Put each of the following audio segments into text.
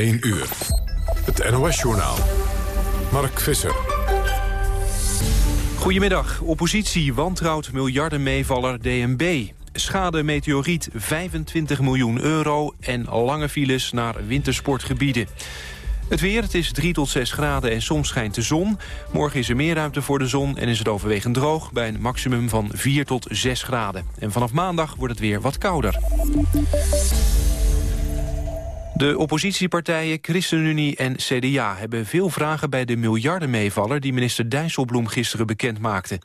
1 uur. Het NOS-journaal. Mark Visser. Goedemiddag. Oppositie wantrouwt miljardenmeevaller DNB. Schade meteoriet 25 miljoen euro en lange files naar wintersportgebieden. Het weer, het is 3 tot 6 graden en soms schijnt de zon. Morgen is er meer ruimte voor de zon en is het overwegend droog... bij een maximum van 4 tot 6 graden. En vanaf maandag wordt het weer wat kouder. De oppositiepartijen ChristenUnie en CDA hebben veel vragen bij de miljardenmeevaller die minister Dijsselbloem gisteren bekend maakte.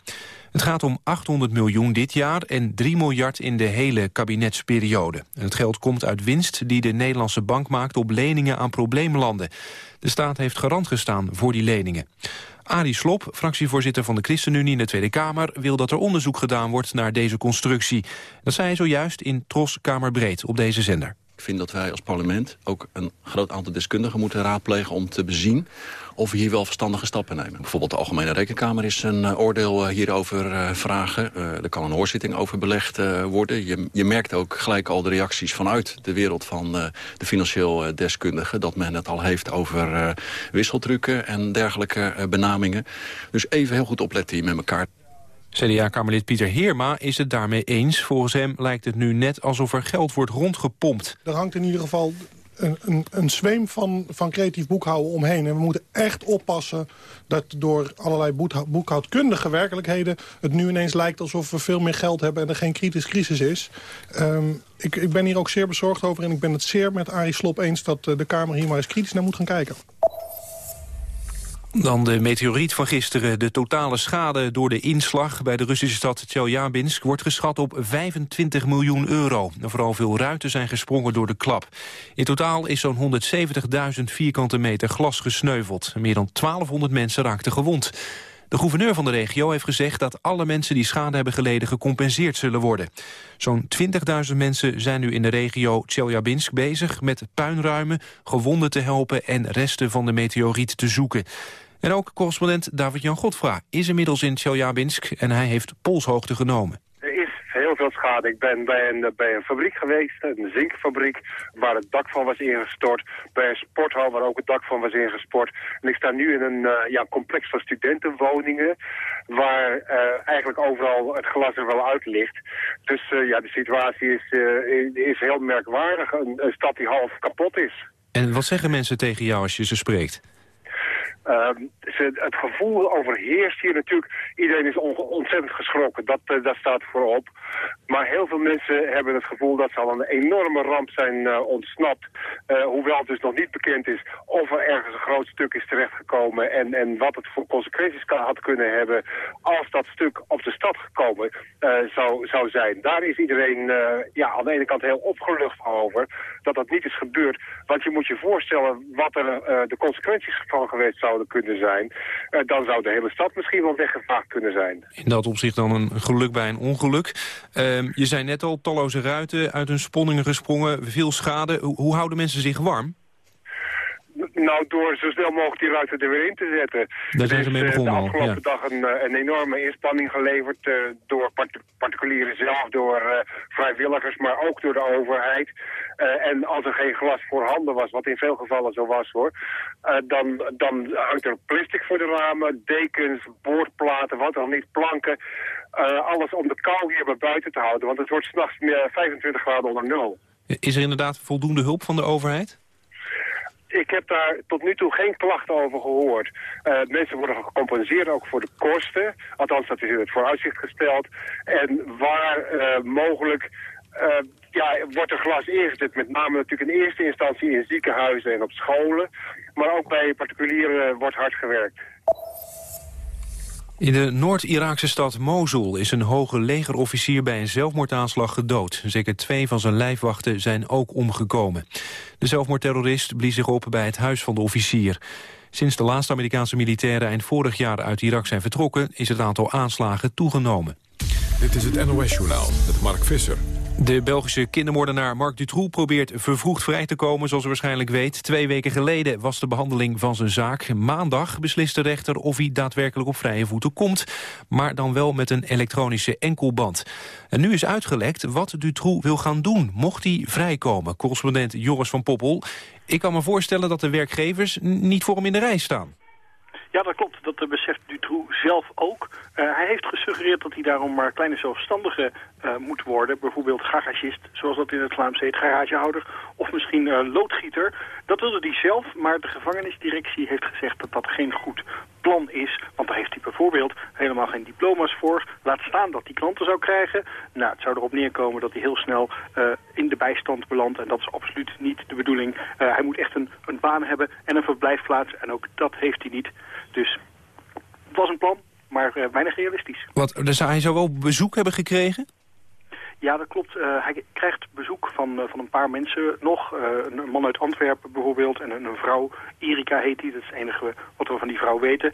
Het gaat om 800 miljoen dit jaar en 3 miljard in de hele kabinetsperiode. het geld komt uit winst die de Nederlandse bank maakt op leningen aan probleemlanden. De staat heeft garant gestaan voor die leningen. Arie Slop, fractievoorzitter van de ChristenUnie in de Tweede Kamer... wil dat er onderzoek gedaan wordt naar deze constructie. Dat zei hij zojuist in Tros Kamerbreed op deze zender. Ik vind dat wij als parlement ook een groot aantal deskundigen moeten raadplegen... om te bezien of we hier wel verstandige stappen nemen. Bijvoorbeeld de Algemene Rekenkamer is een uh, oordeel uh, hierover uh, vragen. er kan een hoorzitting over belegd worden. Je, je, merkt ook gelijk al de reacties vanuit de wereld van de financieel deskundigen... dat men het al heeft over wisseltrukken en dergelijke benamingen. Dus even heel goed opletten hier met elkaar. CDA-kamerlid Pieter Heerma is het daarmee eens. Volgens hem lijkt het nu net alsof er geld wordt rondgepompt. Er hangt in ieder geval een, een, een zweem van, van creatief boekhouden omheen. En we moeten echt oppassen dat door allerlei boekhoudkundige werkelijkheden... het nu ineens lijkt alsof we veel meer geld hebben en er geen kritische crisis is. Um, ik, ik ben hier ook zeer bezorgd over en ik ben het zeer met Arie Slop eens... dat eh, de Kamer hier maar eens kritisch naar moet gaan kijken. Dan de meteoriet van gisteren. De totale schade door de inslag bij de Russische stad Tjeljabinsk... wordt geschat op 25 miljoen euro. vooral veel ruiten zijn gesprongen door de klap. In totaal is zo'n 170.000 vierkante meter glas gesneuveld. Meer dan 1200 mensen raakten gewond. De gouverneur van de regio heeft gezegd dat alle mensen die schade hebben geleden gecompenseerd zullen worden. Zo'n 20.000 mensen zijn nu in de regio Tjeljabinsk bezig met puinruimen, gewonden te helpen en resten van de meteoriet te zoeken. En ook correspondent David-Jan Godfra is inmiddels in Tjeljabinsk en hij heeft polshoogte genomen. Er is heel veel schade. Ik ben bij een, bij een fabriek geweest, een zinkfabriek, waar het dak van was ingestort. Bij een sporthal waar ook het dak van was ingestort. En ik sta nu in een uh, ja, complex van studentenwoningen, waar uh, eigenlijk overal het glas er wel uit ligt. Dus uh, ja, de situatie is, is heel merkwaardig. Een, een stad die half kapot is. En wat zeggen mensen tegen jou als je ze spreekt? Uh, het gevoel overheerst hier natuurlijk. Iedereen is ontzettend geschrokken, dat, uh, dat staat voorop. Maar heel veel mensen hebben het gevoel dat ze al een enorme ramp zijn uh, ontsnapt. Eh, hoewel het dus nog niet bekend is of er ergens een groot stuk is terechtgekomen... en, en wat het voor consequenties kan, had kunnen hebben als dat stuk op de stad gekomen zou, zou zijn. Daar is iedereen ja, aan de ene kant heel opgelucht over dat dat niet is gebeurd. Want je moet je voorstellen wat er de consequenties van geweest kunnen zijn... Uh, dan zou de hele stad misschien wel weggevaagd kunnen zijn. In dat opzicht dan een geluk bij een ongeluk. Uh, je zei net al, talloze ruiten uit hun sponningen gesprongen, veel schade. Hoe houden mensen zich warm? Nou, door zo snel mogelijk die ruiten er weer in te zetten. Daar zijn ze mee begonnen al. De afgelopen dag een, eh, een, enorme inspanning geleverd uh, door particulieren zelf, door uh, vrijwilligers, maar ook door de overheid. Uh, en als er geen glas voorhanden was, wat in veel gevallen zo was hoor, dan, dan hangt er plastic voor de ramen, dekens, boordplaten, wat dan niet, planken. alles om de kou hier bij buiten te houden, want het wordt s'nachts 25 graden onder nul. Is er inderdaad voldoende hulp van de overheid? Ik heb daar tot nu toe geen klachten over gehoord. Uh, mensen worden gecompenseerd ook voor de kosten. Althans, dat is in het vooruitzicht gesteld. En waar uh, mogelijk uh, ja, wordt er glas ingezet. Met name natuurlijk in eerste instantie in ziekenhuizen en op scholen. Maar ook bij particulieren wordt hard gewerkt. In de Noord-Iraakse stad Mosul is een hoge legerofficier bij een zelfmoordaanslag gedood. Zeker twee van zijn lijfwachten zijn ook omgekomen. De zelfmoordterrorist blies zich op bij het huis van de officier. Sinds de laatste Amerikaanse militairen eind vorig jaar uit Irak zijn vertrokken... is het aantal aanslagen toegenomen. Dit is het NOS-journaal met Mark Visser. De Belgische kindermoordenaar Marc Dutroux probeert vervroegd vrij te komen, zoals u waarschijnlijk weet. Twee weken geleden was de behandeling van zijn zaak. Maandag beslist de rechter of hij daadwerkelijk op vrije voeten komt, maar dan wel met een elektronische enkelband. En nu is uitgelekt wat Dutroux wil gaan doen, mocht hij vrijkomen. Correspondent Joris van Poppel. Ik kan me voorstellen dat de werkgevers niet voor hem in de rij staan. Ja, dat klopt. Dat beseft Dutroux zelf ook. Uh, hij heeft gesuggereerd dat hij daarom maar kleine zelfstandige uh, moet worden. Bijvoorbeeld garagist, zoals dat in het Vlaams heet, garagehouder. Of misschien loodgieter. Dat wilde hij zelf, maar de gevangenisdirectie heeft gezegd dat dat geen goed plan is. Want daar heeft hij bijvoorbeeld helemaal geen diploma's voor. Laat staan dat hij klanten zou krijgen. Nou, het zou erop neerkomen dat hij heel snel in de bijstand belandt. En dat is absoluut niet de bedoeling. hij moet echt een, een baan hebben en een verblijfplaats. En ook dat heeft hij niet. Dus het was een plan, maar uh, weinig realistisch. Wat, dus hij zou wel bezoek hebben gekregen? Ja, dat klopt. Uh, hij krijgt bezoek van, uh, van een paar mensen nog. Uh, een man uit Antwerpen bijvoorbeeld en een, een, vrouw. Erika heet die, dat is het enige wat we van die vrouw weten.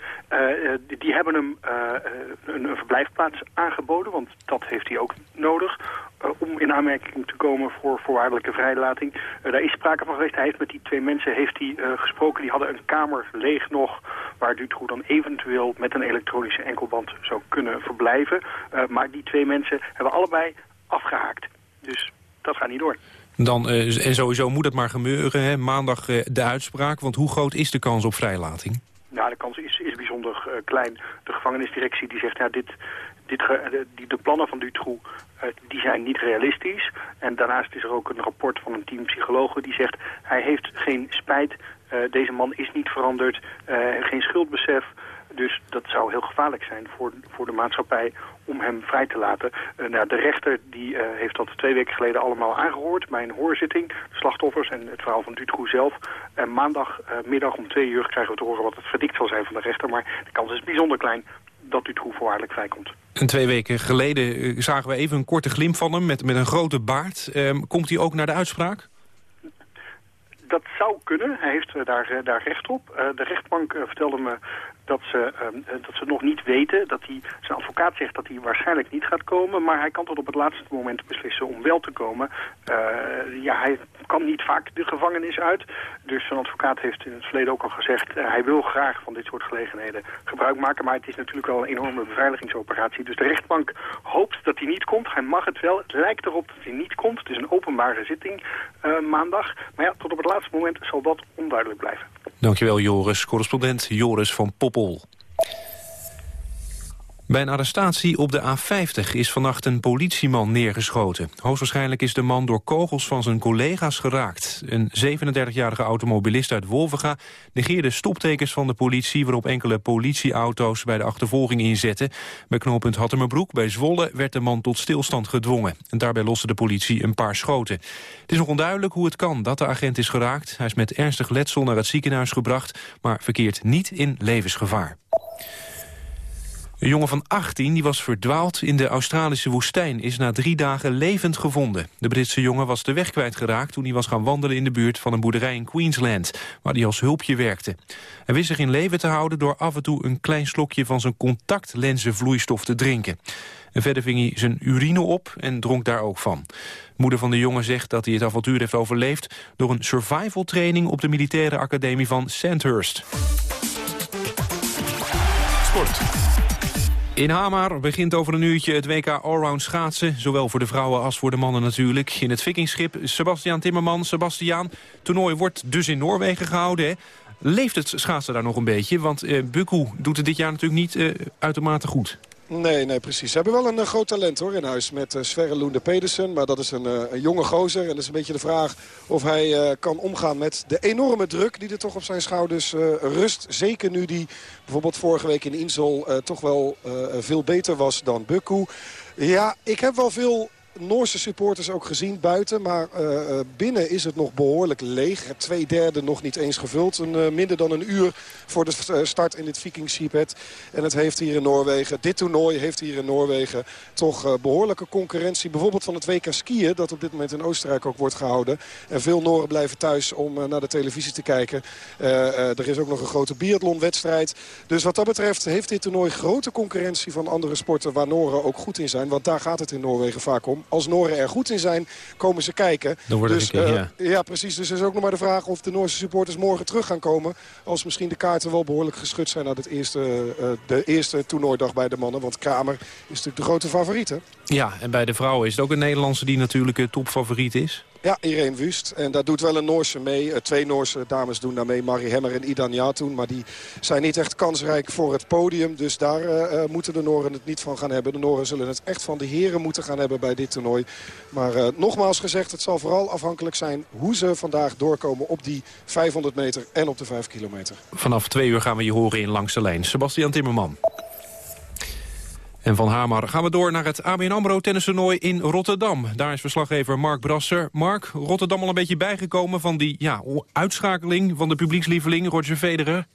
Die, die, hebben hem een, een, verblijfplaats aangeboden, want dat heeft hij ook nodig. om in aanmerking te komen voor voorwaardelijke vrijlating. daar is sprake van geweest. Hij heeft met die twee mensen heeft hij, gesproken. Die hadden een kamer leeg nog waar Dutroux dan eventueel met een elektronische enkelband zou kunnen verblijven. maar die twee mensen hebben allebei afgehaakt. Dus dat gaat niet door. Dan, uh, en sowieso moet het maar gebeuren, hè? maandag uh, de uitspraak. Want hoe groot is de kans op vrijlating? Nou, de kans is, is bijzonder uh, klein. De gevangenisdirectie die zegt, ja, dit, dit, de, die, de plannen van Dutroux die zijn niet realistisch. En daarnaast is er ook een rapport van een team psychologen die zegt... hij heeft geen spijt, deze man is niet veranderd, geen schuldbesef... Dus dat zou heel gevaarlijk zijn voor, voor de maatschappij om hem vrij te laten. Uh, nou, de rechter die, uh, heeft dat twee weken geleden allemaal aangehoord bij een hoorzitting. Slachtoffers en het verhaal van Dutroux zelf. En maandagmiddag uh, om twee uur krijgen we te horen wat het verdikt zal zijn van de rechter. Maar de kans is bijzonder klein dat Dutroux voorwaardelijk vrijkomt. En twee weken geleden zagen we even een korte glimp van hem met, met een grote baard. Ehm, komt hij ook naar de uitspraak? Dat zou kunnen. Hij heeft daar, daar recht op. de rechtbank vertelde me dat ze, uh, dat ze nog niet weten. Dat hij, zijn advocaat zegt dat hij waarschijnlijk niet gaat komen. Maar hij kan tot op het laatste moment beslissen om wel te komen. Ja, hij kan niet vaak de gevangenis uit. Dus zijn advocaat heeft in het verleden ook al gezegd... Uh, hij wil graag van dit soort gelegenheden gebruik maken. Maar het is natuurlijk wel een enorme beveiligingsoperatie. Dus de rechtbank hoopt dat hij niet komt. Hij mag het wel. Het lijkt erop dat hij niet komt. Het is een openbare zitting maandag. Maar ja, tot op het laatste moment zal dat onduidelijk blijven. Dankjewel Joris. Correspondent Joris van Poppel. Bij een arrestatie op de A50 is vannacht een politieman neergeschoten. Hoogstwaarschijnlijk is de man door kogels van zijn collega's geraakt. Een 37-jarige automobilist uit Wolvega negeerde stoptekens van de politie... waarop enkele politieauto's bij de achtervolging inzetten. Bij knooppunt Hattemerbroek bij Zwolle werd de man tot stilstand gedwongen. En daarbij loste de politie een paar schoten. Het is nog onduidelijk hoe het kan dat de agent is geraakt. Hij is met ernstig letsel naar het ziekenhuis gebracht... maar verkeert niet in levensgevaar. Een jongen van 18 die was verdwaald in de Australische woestijn... is na drie dagen levend gevonden. De Britse jongen was de weg kwijtgeraakt toen hij was gaan wandelen... in de buurt van een boerderij in Queensland, waar hij als hulpje werkte. Hij wist zich in leven te houden door af en toe een klein slokje... van zijn contactlenzenvloeistof te drinken. En verder ving hij zijn urine op en dronk daar ook van. Moeder van de jongen zegt dat hij het avontuur heeft overleefd... door een survival training op de militaire academie van Sandhurst. Sport. In Hamar begint over een uurtje het WK Allround schaatsen. Zowel voor de vrouwen als voor de mannen natuurlijk. In het vikingschip Sebastian Timmerman. Sebastian, toernooi wordt dus in Noorwegen gehouden. Leeft het schaatsen daar nog een beetje? Want Bukku doet het dit jaar natuurlijk niet uh, uitermate goed. Nee, nee, precies. Ze hebben wel een, eh, groot talent hoor in huis met uh, Sverre Loende Pedersen. Maar dat is een, uh, een, jonge gozer. En dat is een beetje de vraag of hij kan omgaan met de enorme druk die er toch op zijn schouders rust. Zeker nu die bijvoorbeeld vorige week in Insel toch wel veel beter was dan Bukku. Ja, ik heb wel veel Noorse supporters ook gezien buiten. Maar uh, binnen is het nog behoorlijk leeg. Twee derde nog niet eens gevuld. Een, uh, minder dan een uur voor de start in dit Viking Seabed. En het heeft hier in Noorwegen, dit toernooi heeft hier in Noorwegen toch behoorlijke concurrentie. Bijvoorbeeld van het WK skiën dat op dit moment in Oostenrijk ook wordt gehouden. En veel Noren blijven thuis om naar de televisie te kijken. er is ook nog een grote biathlonwedstrijd. Dus wat dat betreft heeft dit toernooi grote concurrentie van andere sporten waar Noren ook goed in zijn. Want daar gaat het in Noorwegen vaak om. Als Noren er goed in zijn, komen ze kijken. Dan wordt dus, keer, uh, ja. ja. precies. Dus er is ook nog maar de vraag of de Noorse supporters morgen terug gaan komen. Als misschien de kaarten wel behoorlijk geschud zijn na het eerste, uh, de eerste toernooidag bij de mannen. Want Kramer is natuurlijk de grote favoriet, hè? Ja, en bij de vrouwen is het ook een Nederlandse die natuurlijk topfavoriet is. Ja, Irene Wust. En daar doet wel een Noorse mee. Uh, twee Noorse dames doen daar mee. Marie Hemmer en Ida Njatoen. Maar die zijn niet echt kansrijk voor het podium. Dus daar uh, moeten de Noren het niet van gaan hebben. De Noren zullen het echt van de heren moeten gaan hebben bij dit toernooi. Maar nogmaals gezegd, het zal vooral afhankelijk zijn... hoe ze vandaag doorkomen op die 500 meter en op de 5 kilometer. Vanaf twee uur gaan we je horen in Langs de Lijn. Sebastian Timmerman. En van Hamar gaan we door naar het ABN AMRO tennistoernooi in Rotterdam. Daar is verslaggever Mark Brasser. Mark, Rotterdam al een beetje bijgekomen van die ja, uitschakeling van de publiekslieveling Roger Federer?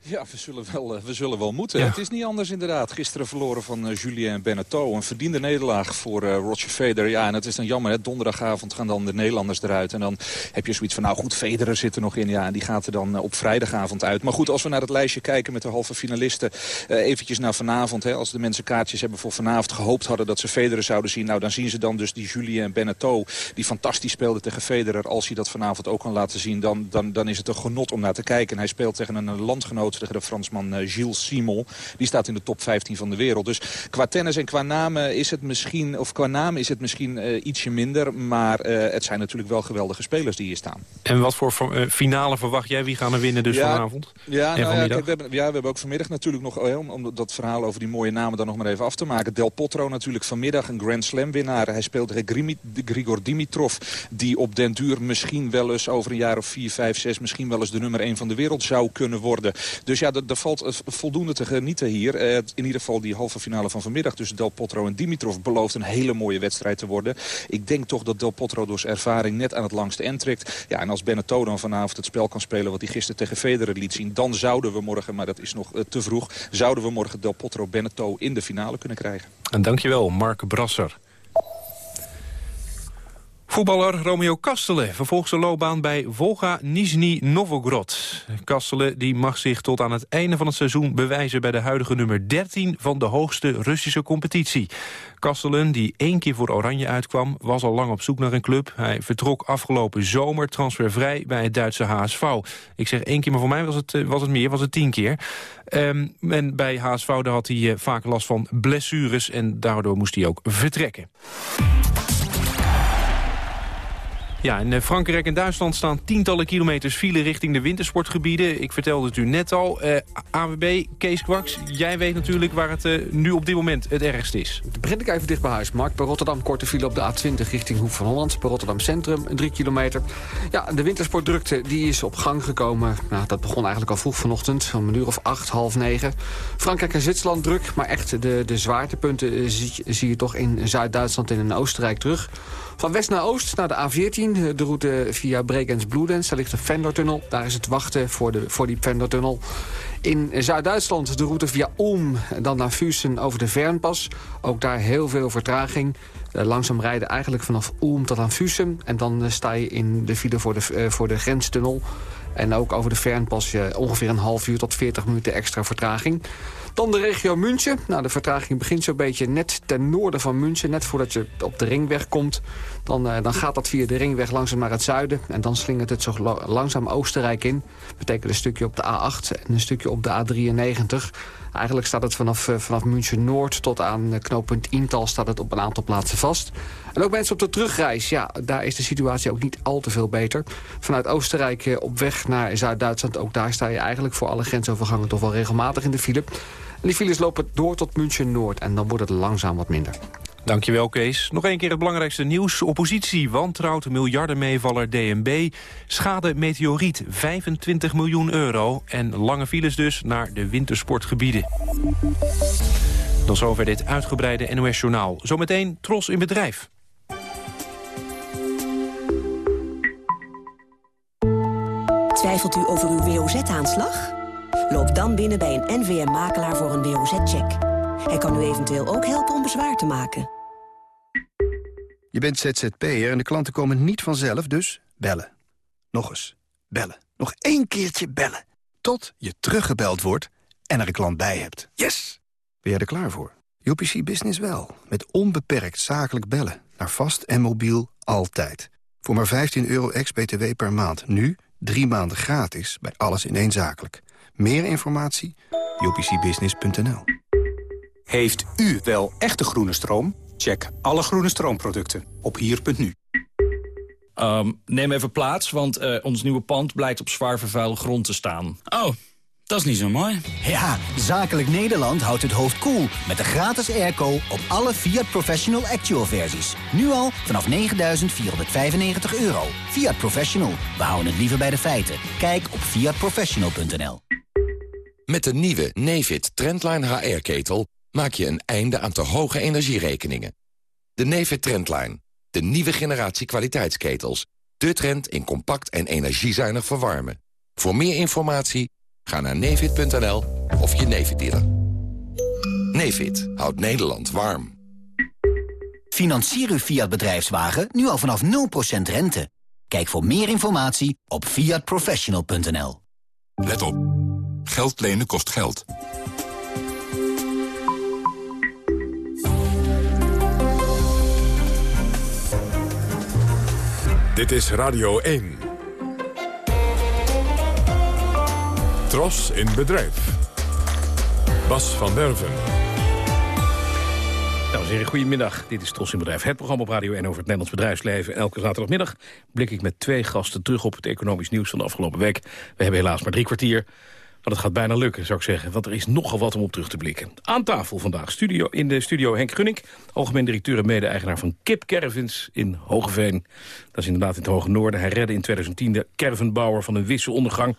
Ja, we zullen wel, we zullen wel moeten. Ja. Het is niet anders inderdaad. Gisteren verloren van uh, Julien Beneteau. Een verdiende nederlaag voor uh, Roger Federer. Ja, en het is dan jammer. Hè? Donderdagavond gaan dan de Nederlanders eruit. En dan heb je zoiets van, nou goed, Federer zit er nog in. Ja, en die gaat er dan uh, op vrijdagavond uit. Maar goed, als we naar het lijstje kijken met de halve finalisten. eventjes naar vanavond. Hè? Als de mensen kaartjes hebben voor vanavond gehoopt hadden dat ze Federer zouden zien. Nou, dan zien ze dan dus die Julien Beneteau. Die fantastisch speelde tegen Federer. Als hij dat vanavond ook kan laten zien, dan, dan, dan is het een genot om naar te kijken. En hij speelt tegen een landgenoot de Fransman uh, Gilles Simon. Die staat in de top 15 van de wereld. Dus qua tennis en qua namen is het misschien, of qua naam is het misschien uh, ietsje minder. Maar uh, het zijn natuurlijk wel geweldige spelers die hier staan. En wat voor finale verwacht jij? Wie gaan er winnen dus ja, vanavond? Ja, nou ja, kijk, we hebben, ja, we hebben ook vanmiddag natuurlijk nog, oh, om, om, dat verhaal over die mooie namen dan nog maar even af te maken. Del Potro natuurlijk vanmiddag een Grand Slam winnaar. Hij speelt tegen Grigor Dimitrov. Die op den duur misschien wel eens over een jaar of 4, 5, 6 misschien wel eens de nummer 1 van de wereld zou kunnen worden. Dus ja, er valt voldoende te genieten hier. Uh, in ieder geval die halve finale van vanmiddag tussen Del Potro en Dimitrov belooft een hele mooie wedstrijd te worden. Ik denk toch dat Del Potro door zijn ervaring net aan het langste end trekt. Ja, en als Beneteau dan vanavond het spel kan spelen wat hij gisteren tegen Federer liet zien... dan zouden we morgen, maar dat is nog uh, te vroeg... zouden we morgen Del Potro Beneteau in de finale kunnen krijgen. En dankjewel, Mark Brasser. Voetballer Romeo Kastelen vervolgt zijn loopbaan bij Volga Nizhny Novgorod. Kastelen die mag zich tot aan het einde van het seizoen bewijzen... bij de huidige nummer 13 van de hoogste Russische competitie. Kastelen, die één keer voor Oranje uitkwam, was al lang op zoek naar een club. Hij vertrok afgelopen zomer transfervrij bij het Duitse HSV. Ik zeg één keer, maar voor mij was het, was het meer, was het tien keer. Um, en bij HSV had hij uh, vaak last van blessures... en daardoor moest hij ook vertrekken. Ja, in Frankrijk en Duitsland staan tientallen kilometers file richting de wintersportgebieden. Ik vertelde het u net al. Uh, AWB, Kees Kwaks, jij weet natuurlijk waar het uh, nu op dit moment het ergst is. Dan begin ik even dicht bij huis, Mark. Bij Rotterdam korte file op de A20 richting Hoek van Holland. Bij Rotterdam Centrum, 3 kilometer. Ja, de wintersportdrukte die is op gang gekomen. Nou, dat begon eigenlijk al vroeg vanochtend, om een uur of acht, half negen. Frankrijk en Zwitserland druk, maar echt de, de zwaartepunten zie, zie je toch in Zuid-Duitsland en in Oostenrijk terug. Van west naar oost naar de A14, de route via Bregenz-Bludenz. Daar ligt de Vendertunnel. Daar is het wachten voor, de, voor die Vendertunnel. In Zuid-Duitsland de route via Ulm, dan naar Fusen over de Vernpas. Ook daar heel veel vertraging. Uh, langzaam rijden eigenlijk vanaf Ulm tot aan Fusen. En dan uh, sta je in de file voor de, voor de grenstunnel. En ook over de Fernpas je ongeveer een half uur tot 40 minuten extra vertraging. Dan de regio München. Nou, de vertraging begint zo'n beetje net ten noorden van München. Net voordat je op de ringweg komt. Dan, uh, dan gaat dat via de ringweg langzaam naar het zuiden. En dan slingert het zo langzaam Oostenrijk in. Betekent een stukje op de A8 en een stukje op de A93. Eigenlijk staat het vanaf, uh, vanaf München Noord tot aan uh, knooppunt Intal... staat het op een aantal plaatsen vast. En ook mensen op de terugreis, ja, daar is de situatie ook niet al te veel beter. Vanuit Oostenrijk uh, op weg naar Zuid-Duitsland... ook daar sta je eigenlijk voor alle grensovergangen toch wel regelmatig in de file. En die files lopen door tot München Noord en dan wordt het langzaam wat minder. Dankjewel, Kees. Nog één keer het belangrijkste nieuws. Oppositie wantrouwt miljardenmeevaller DNB. Schade meteoriet 25 miljoen euro. En lange files dus naar de wintersportgebieden. Tot zover dit uitgebreide NOS-journaal. Zometeen Tros in bedrijf. Twijfelt u over uw WOZ-aanslag? Loop dan binnen bij een NVM-makelaar voor een WOZ-check. Hij kan u eventueel ook helpen om bezwaar te maken. Je bent ZZP'er en de klanten komen niet vanzelf, dus bellen. Nog eens, bellen. Nog één keertje bellen. Tot je teruggebeld wordt en er een klant bij hebt. Yes! Ben jij er klaar voor? UPC Business wel. Met onbeperkt zakelijk bellen. naar vast en mobiel altijd. Voor maar 15 euro ex-BTW per maand. Nu drie maanden gratis bij alles ineenzakelijk. Meer informatie? upcbusiness.nl Heeft u wel echte groene stroom? Check alle groene stroomproducten op hier.nu. Ehm, neem even plaats, want eh, ons nieuwe pand blijkt op zwaar vervuilde grond te staan. Oh, dat is niet zo mooi. Ja, Zakelijk Nederland houdt het hoofd koel cool met de gratis airco op alle Fiat Professional Actual versies. Nu al vanaf 9.495 euro. Fiat Professional, we houden het liever bij de feiten. Kijk op fiatprofessional.nl Met de nieuwe Nefit Trendline HR-ketel maak je een einde aan te hoge energierekeningen. De Nefit Trendline, de nieuwe generatie kwaliteitsketels. De trend in compact en energiezuinig verwarmen. Voor meer informatie Ga naar nevid.nl of je Nevid dealer. Nevid houdt Nederland warm. Financier uw Fiat bedrijfswagen nu al vanaf 0% rente. Kijk voor meer informatie op fiatprofessional.nl. Let op. Geld lenen kost geld. Dit is Radio 1. Tros in bedrijf. Bas van Derven. Dames en heren, goedemiddag. Dit is Tros in Bedrijf, het programma op Radio 1 over het Nederlands bedrijfsleven. Elke zaterdagmiddag blik ik met twee gasten terug op het economisch nieuws van de afgelopen week. We hebben helaas maar drie kwartier, maar het gaat bijna lukken, zou ik zeggen. Want er is nogal wat om op terug te blikken. Aan tafel vandaag studio, in de studio Henk Gunning, algemeen directeur en mede-eigenaar van Kip Caravans in Hogeveen. Dat is inderdaad in het Hoge Noorden. Hij redde in 2010 de caravanbouwer van een wisse ondergang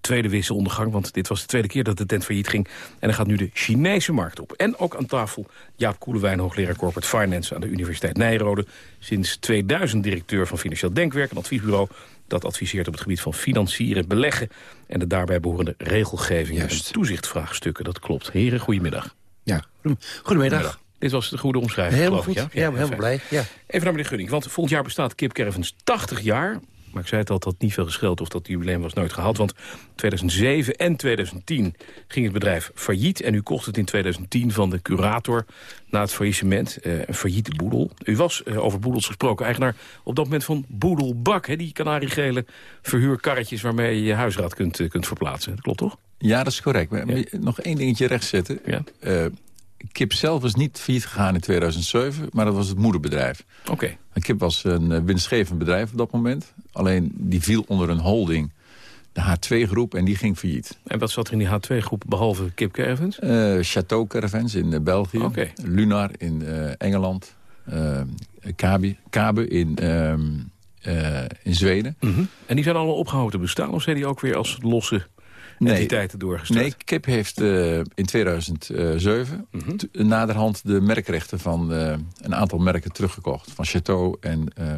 tweede wisselondergang, want dit was de tweede keer dat de tent failliet ging. En dan gaat nu de Chinese markt op. En ook aan tafel Jaap Koelewijn, hoogleraar Corporate Finance aan de Universiteit Nijrode. Sinds 2000 directeur van Financieel Denkwerk, een adviesbureau dat adviseert op het gebied van financieren, beleggen... en de daarbij behorende regelgeving en toezichtvraagstukken. Dat klopt. Heren, goedemiddag. Ja, goedemiddag. Dit was de goede omschrijving, helemaal geloof goed. ik. Ja, ja, helemaal blij. Ja. Even naar meneer Gunning, want volgend jaar bestaat Kip Caravans 80 jaar. Maar ik zei het al, dat niet veel gescheeld of dat jubileum was nooit gehaald. Want 2007 en 2010 ging het bedrijf failliet. En u kocht het in 2010 van de curator na het faillissement. Uh, een failliete boedel. U was, uh, over boedels gesproken, eigenaar op dat moment van Boedelbak. Hè, die kanariegele verhuurkarretjes waarmee je je huisraad kunt, uh, kunt verplaatsen. Dat klopt toch? Ja, dat is correct. Maar ja. nog één dingetje rechtzetten. Ja. Kip zelf is niet failliet gegaan in 2007, maar dat was het moederbedrijf. Oké. Okay. Kip was een winstgevend bedrijf op dat moment. Alleen die viel onder een holding, de H2-groep, en die ging failliet. En wat zat er in die H2-groep behalve Kip Caravans? Uh, Chateau Caravans in uh, België, okay. Lunar in uh, Engeland, Kabe, Kabe in, in Zweden. -hmm. En die zijn allemaal opgehouden te bestaan, of zijn die ook weer als losse entiteiten doorgestart? Nee, Kip heeft uh, in 2007 mm -hmm. naderhand de merkrechten van uh, een aantal merken teruggekocht. Van Chateau en uh,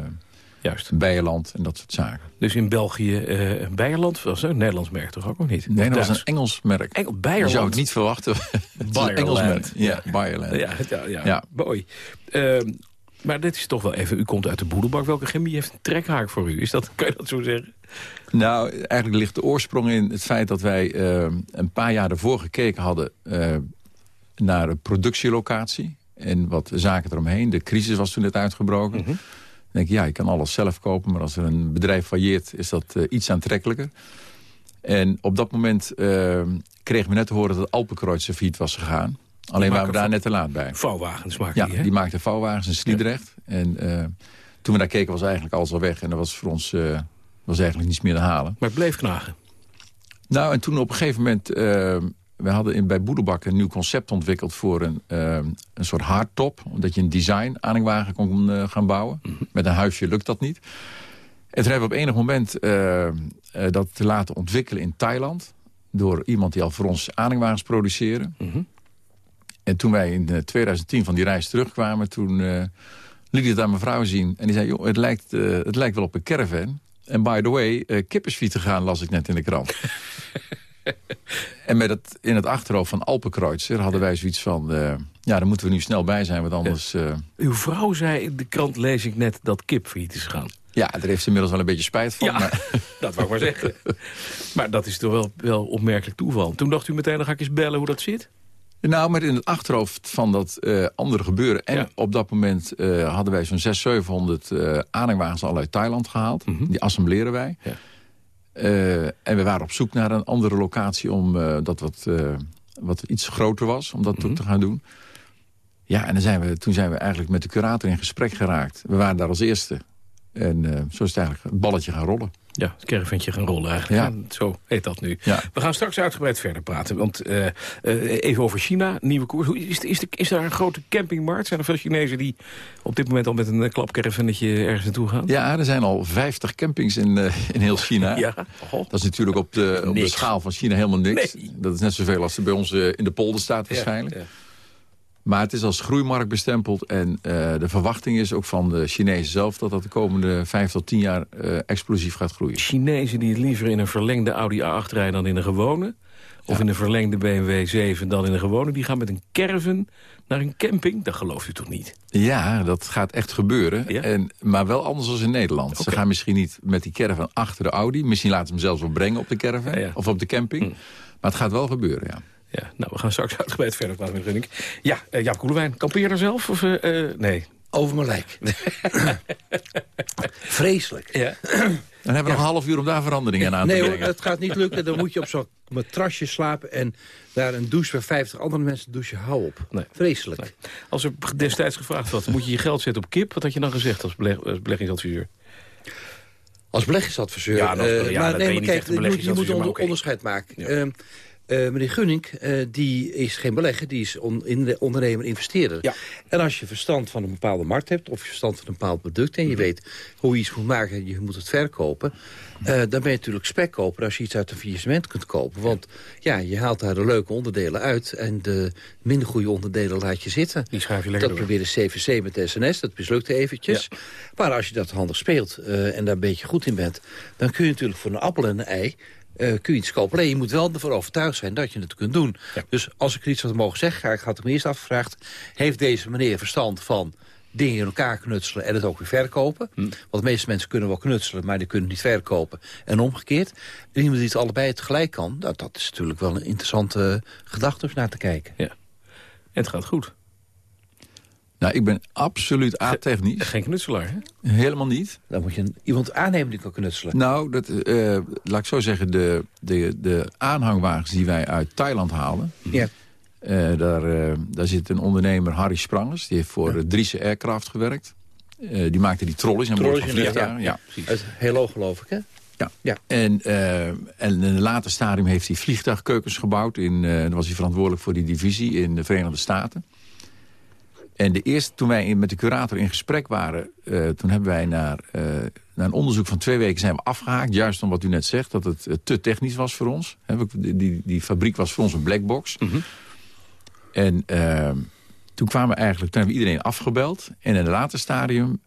Juist. Beierland en dat soort zaken. Dus in België uh, Beierland was een Nederlands merk toch ook nog niet? Nee, dat was een Engels merk. Engel, Beierland? Je zou het niet verwachten. een Engels merk. Ja, Beierland. Ja, ja, ja. ja. mooi. Uh, maar dit is toch wel even, u komt uit de boedelbak. Welke chemie heeft een trekhaak voor u? Is dat, kan je dat zo zeggen? Nou, eigenlijk ligt de oorsprong in het feit dat wij uh, een paar jaar ervoor gekeken hadden... Uh, naar een productielocatie en wat zaken eromheen. De crisis was toen net uitgebroken. Mm -hmm. Dan denk ik, ja, je kan alles zelf kopen... maar als er een bedrijf failleert, is dat uh, iets aantrekkelijker. En op dat moment kregen we net te horen dat Alpenkreuz failliet was gegaan. Alleen waren we daar net te laat bij. Vouwwagens maakte ja, die, hè? die maakte vouwwagens in Sliedrecht. Ja. En uh, toen we daar keken was eigenlijk alles al weg. En dat was voor ons uh, was eigenlijk niets meer te halen. Maar het bleef knagen? Nou, en toen op een gegeven moment... Uh, we hadden in, bij Boedelbak een nieuw concept ontwikkeld voor een, een soort hardtop. Omdat je een design aanhangwagen kon gaan bouwen. Mm -hmm. Met een huisje lukt dat niet. En toen hebben we op enig moment dat te laten ontwikkelen in Thailand. Door iemand die al voor ons aanhangwagens produceerde. Mm -hmm. En toen wij in 2010 van die reis terugkwamen... toen uh, liet het aan mijn vrouw zien. En die zei, joh, het lijkt, uh, het lijkt wel op een caravan. En by the way, uh, kippersfietsen gaan las ik net in de krant. en met het, in het achterhoofd van Alpenkreuzer hadden wij zoiets van... ja, daar moeten we nu snel bij zijn, want anders... Uw vrouw zei in de krant, lees ik net, dat kip failliet is gegaan. Ja, daar heeft ze inmiddels wel een beetje spijt van. Ja, maar... dat wou ik maar zeggen. maar dat is toch wel, wel opmerkelijk toeval. Toen dacht u meteen, dan ga ik eens bellen hoe dat zit? Nou, met in het achterhoofd van dat uh, andere gebeuren. En op dat moment uh, hadden wij zo'n 600, 700 uh, aanhangwagens al uit Thailand gehaald. Mm -hmm. Die assembleren wij. Ja. en we waren op zoek naar een andere locatie om dat wat, wat iets groter was. Om dat mm -hmm. te gaan doen. Ja, en dan zijn we, toen zijn we eigenlijk met de curator in gesprek geraakt. We waren daar als eerste. En zo is het eigenlijk het balletje gaan rollen. Ja, het caravantje gaan rollen eigenlijk. Ja. Zo heet dat nu. Ja. We gaan straks uitgebreid verder praten. Want uh, uh, even over China, nieuwe koers. Is, is, de, is daar een grote campingmarkt? Zijn er veel Chinezen die op dit moment al met een klapcaravannetje ergens naartoe gaan? Ja, er zijn al 50 campings in, uh, in heel China. ja. Dat is natuurlijk op de, op de schaal van China helemaal niks. Nee. Dat is net zoveel als er bij ons in de polder staat waarschijnlijk. Ja. Maar het is als groeimarkt bestempeld. En uh, de verwachting is ook van de Chinezen zelf... dat dat de komende vijf tot tien jaar uh, explosief gaat groeien. Chinezen die het liever in een verlengde Audi A8 rijden dan in een gewone... of in een verlengde BMW 7 dan in een gewone... die gaan met een caravan naar een camping. Dat gelooft u toch niet? Ja, dat gaat echt gebeuren. Ja? En, maar wel anders dan in Nederland. Okay. Ze gaan misschien niet met die caravan achter de Audi. Misschien laten ze hem zelfs wel brengen op de caravan. Ja. Of op de camping. Hm. Maar het gaat wel gebeuren, ja. Ja, nou, we gaan straks uitgebreid verder praten met Gunning. Ja, uh, Jaap Koelewijn, kampeer je er zelf? Of, uh, nee. Over mijn lijk. Vreselijk. Ja. Dan hebben we nog een half uur om daar veranderingen aan nee, te hoor, brengen. dat gaat niet lukken. Dan moet je op zo'n matrasje slapen en daar een douche waar 50 andere mensen douchen. Hou op. Nee. Vreselijk. Nee. Als er destijds gevraagd was, moet je je geld zetten op kip? Wat had je dan gezegd als, beleg als beleggingsadviseur? Als beleggingsadviseur? Ja, nog, uh, ja, maar dat nee, maar kijk, echt een je moet, je moet onder, onderscheid maken. Ja. Ehm, Uh, meneer Gunning, uh, die is geen belegger, die is on, in de ondernemer investeerder. Ja. En als je verstand van een bepaalde markt hebt... of je verstand van een bepaald product... en je Mhm. weet hoe je iets moet maken en je moet het verkopen... Uh, dan ben je natuurlijk spekkoper als je iets uit een faillissement kunt kopen. Want ja, je haalt daar de leuke onderdelen uit... en de minder goede onderdelen laat je zitten. Die schuif je lekker Dat probeerde CVC met SNS, dat mislukte eventjes. Ja. Maar als je dat handig speelt en daar een beetje goed in bent... dan kun je natuurlijk voor een appel en een ei... Uh, kun je iets kopen. Alleen je moet wel ervoor overtuigd zijn dat je het kunt doen. Ja. Dus als ik er iets had mogen zeggen, ik had ik me eerst afgevraagd... heeft deze meneer verstand van dingen in elkaar knutselen en het ook weer verkopen? Hm. Want de meeste mensen kunnen wel knutselen, maar die kunnen niet verkopen. En omgekeerd. En iemand die het allebei tegelijk kan, dat, dat is natuurlijk wel een interessante gedachte om naar te kijken. Ja. En het gaat goed. Nou, ik ben absoluut atechnisch. Geen knutselaar, hè? Helemaal niet. Dan moet je een, iemand aannemen die kan knutselen. Nou, dat, uh, laat ik zo zeggen, de, de, de aanhangwagens die wij uit Thailand halen... Ja. Uh, daar, uh, daar zit een ondernemer, Harry Sprangers. Die heeft voor ja. Driese Aircraft gewerkt. Uh, die maakte die trolleys aan boord van vliegtuigen. Ja, ja. Uit Hello, geloof ik, hè? Ja. ja. En, uh, en in een later stadium heeft hij vliegtuigkeukens gebouwd. In, uh, dan was hij verantwoordelijk voor die divisie in de Verenigde Staten. En de eerste, toen wij met de curator in gesprek waren... Uh, toen hebben wij naar, uh, naar een onderzoek van twee weken zijn we afgehaakt. Juist om wat u net zegt, dat het uh, te technisch was voor ons. He, die, die, die fabriek was voor ons een blackbox. Mm -hmm. En ehm, toen kwamen we eigenlijk, toen hebben we iedereen afgebeld. En in een later stadium,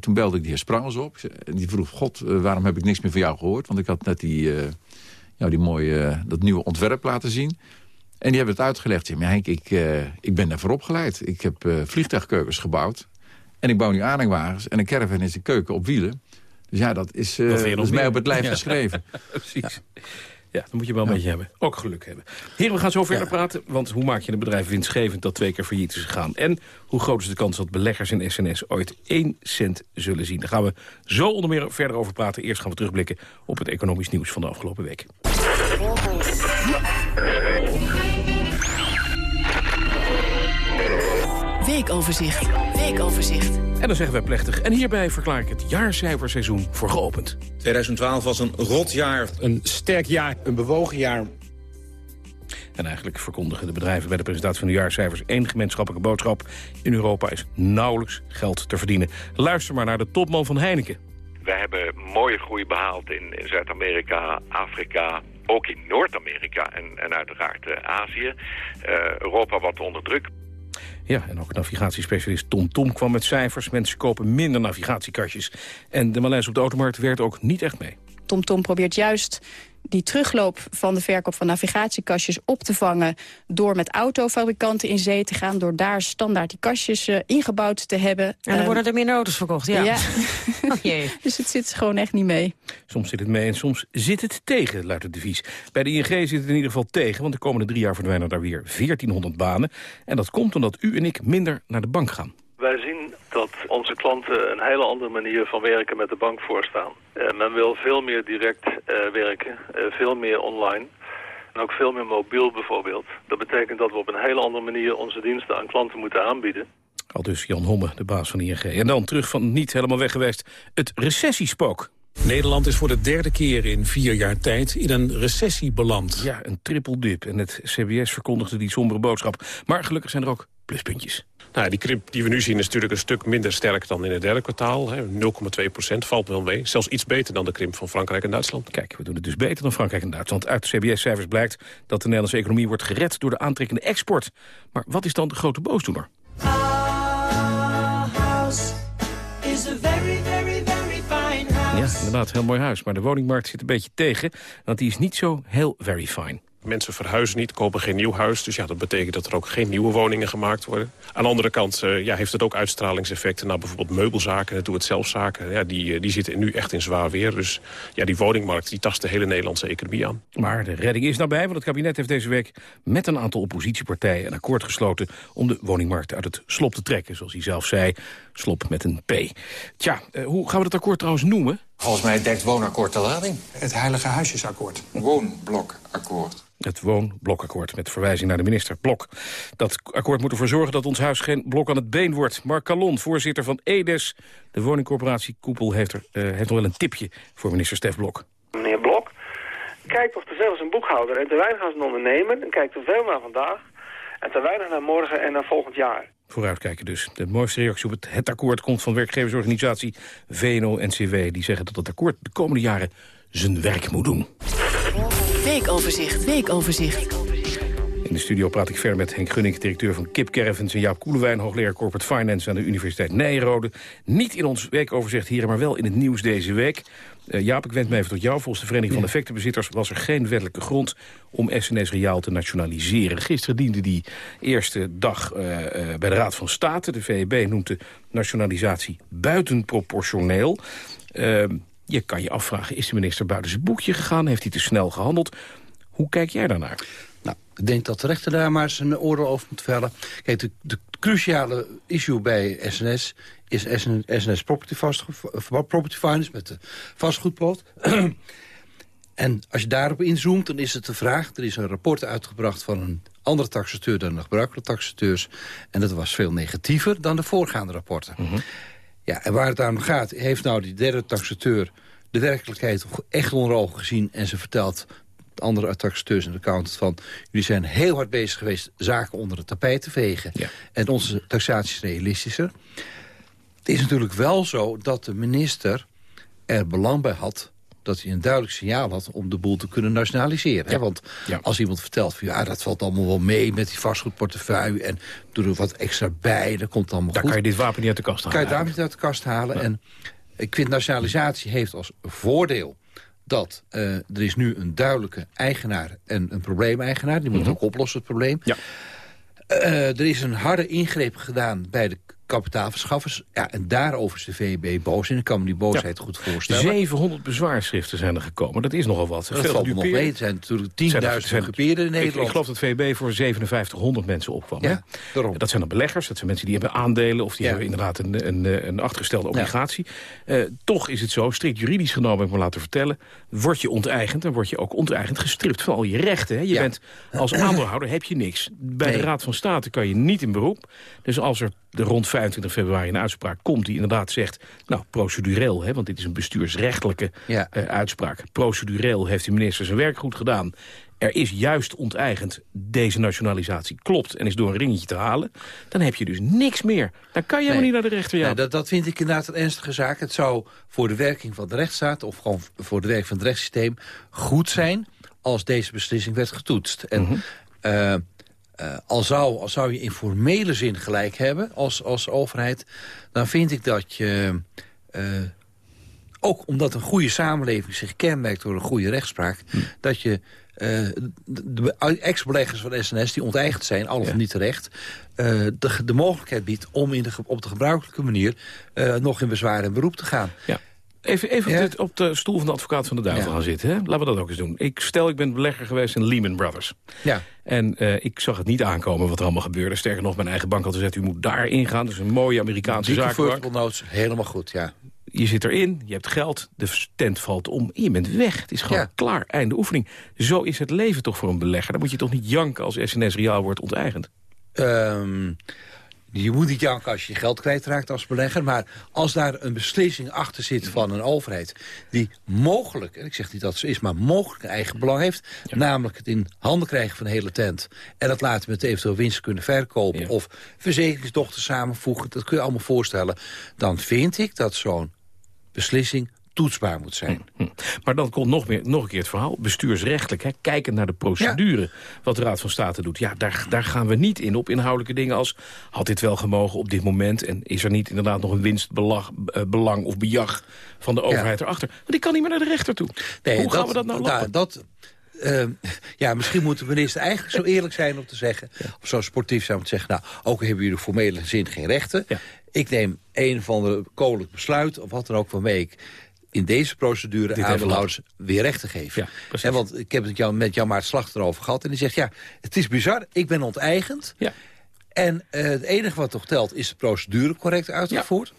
toen belde ik de heer Sprangers op. En die vroeg, god, waarom heb ik niks meer van jou gehoord? Want ik had net die, die mooie, dat nieuwe ontwerp laten zien. En die hebben het uitgelegd. Ja, maar Henk, ik, ik ben daarvoor opgeleid. Ik heb vliegtuigkeukens gebouwd. En ik bouw nu aanhangwagens. En een caravan is een keuken op wielen. Dus ja, dat is, dat is mij op het lijf ja. geschreven. Precies. Ja. Ja, dat moet je wel een ja. beetje hebben. Ook geluk hebben. Heren, we gaan zo verder ja. praten. Want hoe maak je een bedrijf winstgevend dat twee keer failliet is gegaan? En hoe groot is de kans dat beleggers in SNS ooit 1 cent zullen zien? Daar gaan we zo onder meer verder over praten. Eerst gaan we terugblikken op het economisch nieuws van de afgelopen week. Weekoverzicht. Weekoverzicht. En dan zeggen wij plechtig. En hierbij verklaar ik het jaarcijferseizoen voor geopend. 2012 was een rot jaar. Een sterk jaar, een bewogen jaar. En eigenlijk verkondigen de bedrijven bij de presentatie van de jaarcijfers... één gemeenschappelijke boodschap. In Europa is nauwelijks geld te verdienen. Luister maar naar de topman van Heineken. We hebben mooie groei behaald in, in Zuid-Amerika, Afrika, ook in Noord-Amerika en, en uiteraard uh, Azië. Uh, Europa wat onder druk. Ja, en ook navigatiespecialist Tom Tom kwam met cijfers. Mensen kopen minder navigatiekastjes. En de malaise op de automarkt werkt ook niet echt mee. TomTom Tom probeert juist die terugloop van de verkoop van navigatiekastjes op te vangen... door met autofabrikanten in zee te gaan... door daar standaard die kastjes uh, ingebouwd te hebben. En dan uh, worden er meer auto's verkocht, ja. ja. dus het zit gewoon echt niet mee. Soms zit het mee en soms zit het tegen, luidt het devies. Bij de ING zit het in ieder geval tegen, want de komende drie jaar verdwijnen daar weer 1400 banen. En dat komt omdat u en ik minder naar de bank gaan. Wij zien dat onze klanten een hele andere manier van werken met de bank voorstaan. Uh, men wil veel meer direct uh, werken, uh, veel meer online. En ook veel meer mobiel bijvoorbeeld. Dat betekent dat we op een hele andere manier onze diensten aan klanten moeten aanbieden. Al dus Jan Homme, de baas van ING. En dan terug van niet helemaal weg geweest, het recessiespook. Nederland is voor de derde keer in vier jaar tijd in een recessie beland. Ja, een triple dip. En het CBS verkondigde die sombere boodschap. Maar gelukkig zijn er ook pluspuntjes. Nou, die krimp die we nu zien is natuurlijk een stuk minder sterk dan in het derde kwartaal. 0,2 procent valt wel mee. Zelfs iets beter dan de krimp van Frankrijk en Duitsland. Kijk, we doen het dus beter dan Frankrijk en Duitsland. Uit CBS-cijfers blijkt dat de Nederlandse economie wordt gered door de aantrekkende export. Maar wat is dan de grote boosdoener? Inderdaad, heel mooi huis. Maar de woningmarkt zit een beetje tegen, want die is niet zo heel very fine. Mensen verhuizen niet, kopen geen nieuw huis. Dus ja, dat betekent dat er ook geen nieuwe woningen gemaakt worden. Aan de andere kant uh, ja, heeft het ook uitstralingseffecten... naar bijvoorbeeld meubelzaken, doe-het-zelfzaken. Ja, die, die zitten nu echt in zwaar weer. Dus ja, die woningmarkt die tast de hele Nederlandse economie aan. Maar de redding is nabij, want het kabinet heeft deze week... met een aantal oppositiepartijen een akkoord gesloten... om de woningmarkt uit het slop te trekken, zoals hij zelf zei. Slop met een P. Tja, uh, hoe gaan we dat akkoord trouwens noemen? Volgens mij dekt woonakkoord de lading. Het Heilige Huisjesakkoord. Woonblokakkoord. Het woonblokakkoord met verwijzing naar de minister Blok. Dat akkoord moet ervoor zorgen dat ons huis geen blok aan het been wordt. Mark Calon, voorzitter van EDES, de woningcorporatie Koepel... heeft, er, uh, heeft nog wel een tipje voor minister Stef Blok. Meneer Blok, kijkt toch te veel als een boekhouder... en te weinig als een ondernemer. En kijkt te veel naar vandaag en te weinig naar morgen en naar volgend jaar. Vooruitkijken dus. De mooiste reactie op het, het akkoord komt van werkgeversorganisatie VNO-NCW. Die zeggen dat het akkoord de komende jaren zijn werk moet doen. Weekoverzicht, weekoverzicht. In de studio praat ik verder met Henk Gunning, directeur van Kip Caravans... en Jaap Koelewijn, hoogleraar Corporate Finance aan de Universiteit Nijrode. Niet in ons weekoverzicht hier, maar wel in het nieuws deze week. Uh, Jaap, ik wend me even tot jou. Volgens de Vereniging van Effectenbezitters was er geen wettelijke grond... om SNS Reaal te nationaliseren. Gisteren diende die eerste dag uh, uh, bij de Raad van State. De VEB noemt de nationalisatie buitenproportioneel. Ehm, je kan je afvragen, is de minister buiten zijn boekje gegaan? Heeft hij te snel gehandeld? Hoe kijk jij daarnaar? Nou, ik denk dat de rechter daar maar zijn oordeel over moet vellen. Kijk, de, de cruciale issue bij SNS is SNS Property, property Finance met de vastgoedplot. en als je daarop inzoomt, dan is het de vraag... er is een rapport uitgebracht van een andere taxateur dan de gebruikelijke taxateurs. En dat was veel negatiever dan de voorgaande rapporten. Mm -hmm. Ja, en waar het aan gaat, heeft nou die derde taxateur de werkelijkheid echt onder ogen gezien... en ze vertelt de andere taxateurs en accountants van... jullie zijn heel hard bezig geweest zaken onder het tapijt te vegen. Ja. En onze taxatie is realistischer. Het is natuurlijk wel zo dat de minister er belang bij had dat hij een duidelijk signaal had om de boel te kunnen nationaliseren. Ja. Want ja. als iemand vertelt van ja, dat valt allemaal wel mee met die vastgoedportefeuille en doe er wat extra bij, dan komt het allemaal Daar goed. kan je dit wapen niet uit de kast halen. Kan je het wapen niet uit de kast halen. Ja. En ik vind nationalisatie heeft als voordeel dat uh, er is nu een duidelijke eigenaar en een probleemeigenaar. Die moet mm -hmm. ook oplossen, het probleem. Ja. Uh, er is een harde ingreep gedaan bij de kapitaalverschaffers. Ja, en daarover is de VEB boos. En ik kan me die boosheid ja. goed voorstellen. 700 bezwaarschriften zijn er gekomen. Dat is nogal wat. Dat valt nog mee. Het zijn natuurlijk 10.000 gepeerden in Nederland. Ik, ik geloof dat VEB voor 5700 mensen opkwam. Ja, daarom. Dat zijn dan beleggers. Dat zijn mensen die hebben aandelen... of die ja. hebben inderdaad een, een, een achtergestelde obligatie. Uh, toch is het zo, strikt juridisch genomen, heb ik me laten vertellen... word je onteigend, dan word je ook onteigend gestript van al je rechten. Hè. Je bent als aandeelhouder heb je niks. Bij nee. de Raad van State kan je niet in beroep. Dus als er de rond 25 februari een uitspraak komt die inderdaad zegt... nou, procedureel, hè, want dit is een bestuursrechtelijke ja. uh, uitspraak. Procedureel heeft de minister zijn werk goed gedaan. Er is juist onteigend deze nationalisatie klopt en is door een ringetje te halen... dan heb je dus niks meer. Dan kan je nee. helemaal niet naar de rechter. Ja. Nee, dat, dat vind ik inderdaad een ernstige zaak. Het zou voor de werking van de rechtsstaat... of gewoon voor de werking van het rechtssysteem goed zijn... als deze beslissing werd getoetst. En... Mm -hmm. uh, Uh, al, zou, al zou je in formele zin gelijk hebben als, als overheid... dan vind ik dat je... Uh, ook omdat een goede samenleving zich kenmerkt door een goede rechtspraak... Hm. dat je eh, de, ex-beleggers van SNS die onteigend zijn, al of niet terecht... eh, de, de mogelijkheid biedt om in de, op de gebruikelijke manier... eh, nog in bezwaar en beroep te gaan. Ja. Even, even op, de stoel van de advocaat van de duivel gaan zitten. Hè? Laten we dat ook eens doen. Ik stel, ik ben belegger geweest in Lehman Brothers. Ja. En eh, ik zag het niet aankomen wat er allemaal gebeurde. Sterker nog, mijn eigen bank had gezegd... u moet daarin gaan. Dat is een mooie Amerikaanse notes, helemaal goed, ja. Je zit erin, je hebt geld, de tent valt om en je bent weg. Het is gewoon Ja. klaar, einde oefening. Zo is het leven toch voor een belegger. Dan moet je toch niet janken als SNS Reaal wordt onteigend. Ehm, je moet niet janken als je geld kwijtraakt als belegger. Maar als daar een beslissing achter zit van een overheid... die mogelijk, en ik zeg niet dat het zo is... maar mogelijk een eigen belang heeft. Namelijk het in handen krijgen van de hele tent. En dat laten met eventueel winst kunnen verkopen. Of verzekeringsdochters samenvoegen. Dat kun je allemaal voorstellen. Dan vind ik dat zo'n beslissing toetsbaar moet zijn. Hm. Maar dan komt nog, meer, nog een keer het verhaal. Bestuursrechtelijk, hè, kijken naar de procedure. Wat de Raad van State doet. Ja, daar, daar gaan we niet in op inhoudelijke dingen als... had dit wel gemogen op dit moment... en is er niet inderdaad nog een winstbelang eh, belang of bejag van de overheid erachter. Want die kan niet meer naar de rechter toe. Hoe gaan we dat nou lappen? dat, ehm, ja, misschien moet de minister eigenlijk zo eerlijk zijn om te zeggen... of zo sportief zijn om te zeggen... nou, ook hebben jullie formele zin geen rechten. Ik neem een van de koninklijk besluit... of wat dan ook waarmee ik in deze procedure Dit aandeelhouders weer recht te geven. en want ik heb het jou, met Jan Maart Slachter over gehad... en die zegt, ja, het is bizar, ik ben onteigend... en eh, het enige wat toch telt is de procedure correct uitgevoerd.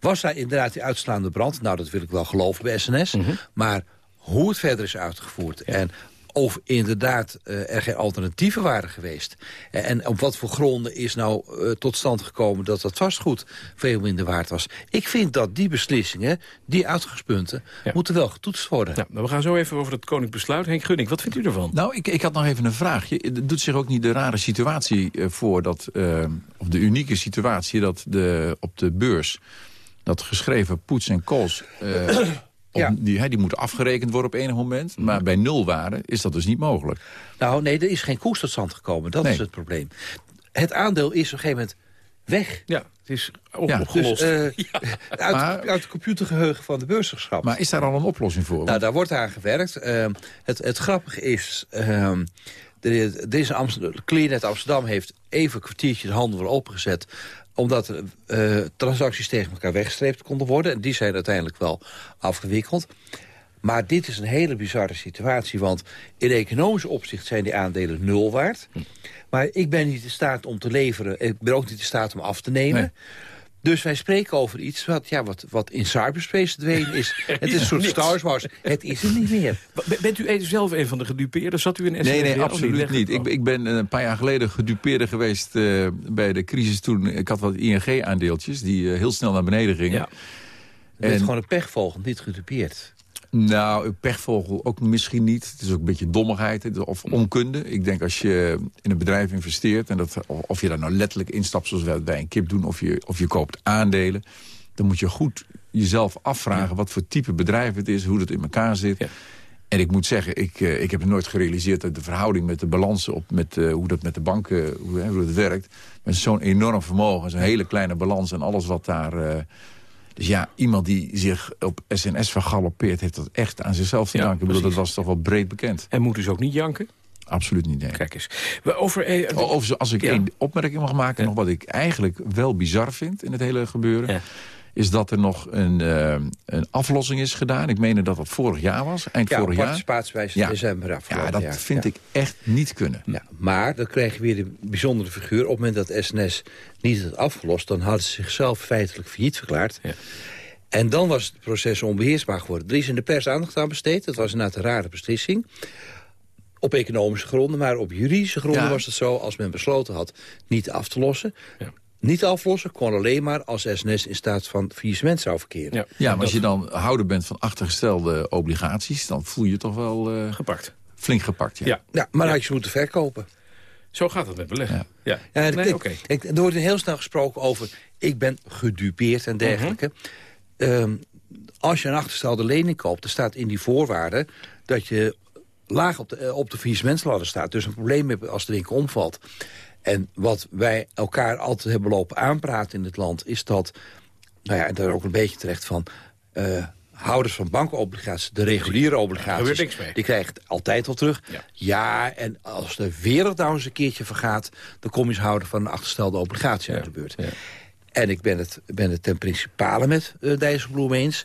Was daar inderdaad die uitslaande brand? Nou, dat wil ik wel geloven bij SNS. Mhm. Maar hoe het verder is uitgevoerd... en of inderdaad eh, er geen alternatieven waren geweest. Eh, en op wat voor gronden is nou eh, tot stand gekomen... dat dat vastgoed veel minder waard was. Ik vind dat die beslissingen, die uitgangspunten... moeten wel getoetst worden. Nou, we gaan zo even over het koninklijk besluit. Henk Gunning, wat vindt u ervan? Nou, ik, ik had nog even een vraagje. Er doet zich ook niet de rare situatie eh, voor, dat, of de unieke situatie... dat de, op de beurs dat geschreven poets en kools... eh, op- die, hè, die moeten afgerekend worden op enig moment. Maar bij nulwaarde is dat dus niet mogelijk. Nou, nee, er is geen koers tot stand gekomen. Dat Nee. is het probleem. Het aandeel is op een gegeven moment weg. Ja, het is op, Ja. opgelost. Dus, eh, uit, uit het computergeheugen van de beurs geschrapt. Maar is daar al een oplossing voor? Nou, daar wordt aan gewerkt. Ehm, het, het grappige is... ehm de, deze Amsterdam, Clearnet Amsterdam heeft even een kwartiertje de handel weer opengezet omdat eh, transacties tegen elkaar weggestreept konden worden. En die zijn uiteindelijk wel afgewikkeld. Maar dit is een hele bizarre situatie. Want in economisch opzicht zijn die aandelen nul waard. Maar ik ben niet in staat om te leveren. Ik ben ook niet in staat om af te nemen. Dus wij spreken over iets wat, ja, wat, wat in cyberspace verdwenen is. Het is een soort Niks. Star Wars. Het is er niet meer. Bent u zelf een van de gedupeerden? Zat u in SNS Nee, nee, absoluut niet. Ik, ik ben een paar jaar geleden gedupeerde geweest eh, bij de crisis toen. Ik had wat ING-aandeeltjes die eh, heel snel naar beneden gingen. Je bent gewoon een pechvogel, niet gedupeerd. Nou, een pechvogel ook misschien niet. Het is ook een beetje dommigheid of onkunde. Ik denk als je in een bedrijf investeert... en dat, of je daar nou letterlijk instapt zoals wij bij een kip doen... of je, of je koopt aandelen... dan moet je goed jezelf afvragen wat voor type bedrijf het is... hoe het in elkaar zit. En ik moet zeggen, ik, eh, ik heb nooit gerealiseerd... dat de verhouding met de balansen, op, met, eh, hoe dat met de banken hoe dat werkt... met zo'n enorm vermogen, zo'n hele kleine balans... en alles wat daar... eh, dus ja, iemand die zich op SNS vergalopeert... heeft dat echt aan zichzelf te Ja, danken. Ik bedoel, dat was toch wel breed bekend. En moet dus ook niet janken? Absoluut niet, nee. Kijk eens. Over, eh, O- Overigens, als ik Ja. één opmerking mag maken... nog wat ik eigenlijk wel bizar vind in het hele gebeuren... is dat er nog een, eh, een aflossing is gedaan. Ik meen dat dat vorig jaar was, eind Ja, vorig jaar. participatiewijze Ja. december afgelopen Ja, dat jaar. vind Ja. ik echt niet kunnen. Ja, maar dan krijg je weer een bijzondere figuur. Op het moment dat SNS niet had afgelost... dan hadden ze zichzelf feitelijk failliet verklaard. En dan was het proces onbeheersbaar geworden. Er is in de pers aandacht aan besteed. Dat was inderdaad een rare beslissing. Op economische gronden, maar op juridische gronden Ja. was het zo... als men besloten had niet af te lossen... Niet aflossen kon alleen maar als SNS in staat van faillissement zou verkeren. Ja, maar als je dan houder bent van achtergestelde obligaties... dan voel je je toch wel... eh, gepakt. Flink gepakt, ja. Ja. Ja, maar had je ze moeten verkopen. Zo gaat het met beleggen. Ja. Ja, Nee, ik- oké. ik- er wordt heel snel gesproken over... ik ben gedupeerd en dergelijke. Mhm. Ehm, als je een achterstelde lening koopt... er staat in die voorwaarden dat je laag op de, eh, op de faillissementsladder staat. Dus een probleem hebt als de winkel omvalt. En wat wij elkaar altijd hebben lopen aanpraten in het land... is dat, nou ja, en daar ook een beetje terecht van... eh, houders van bankobligaties, de reguliere obligaties... die krijgen het altijd al terug. Ja. en als de wereld nou eens een keertje vergaat... dan kom je eens houden van een achterstelde obligatie uit de beurt. En ik ben het, ben het ten principale met uh, Dijsselbloem eens...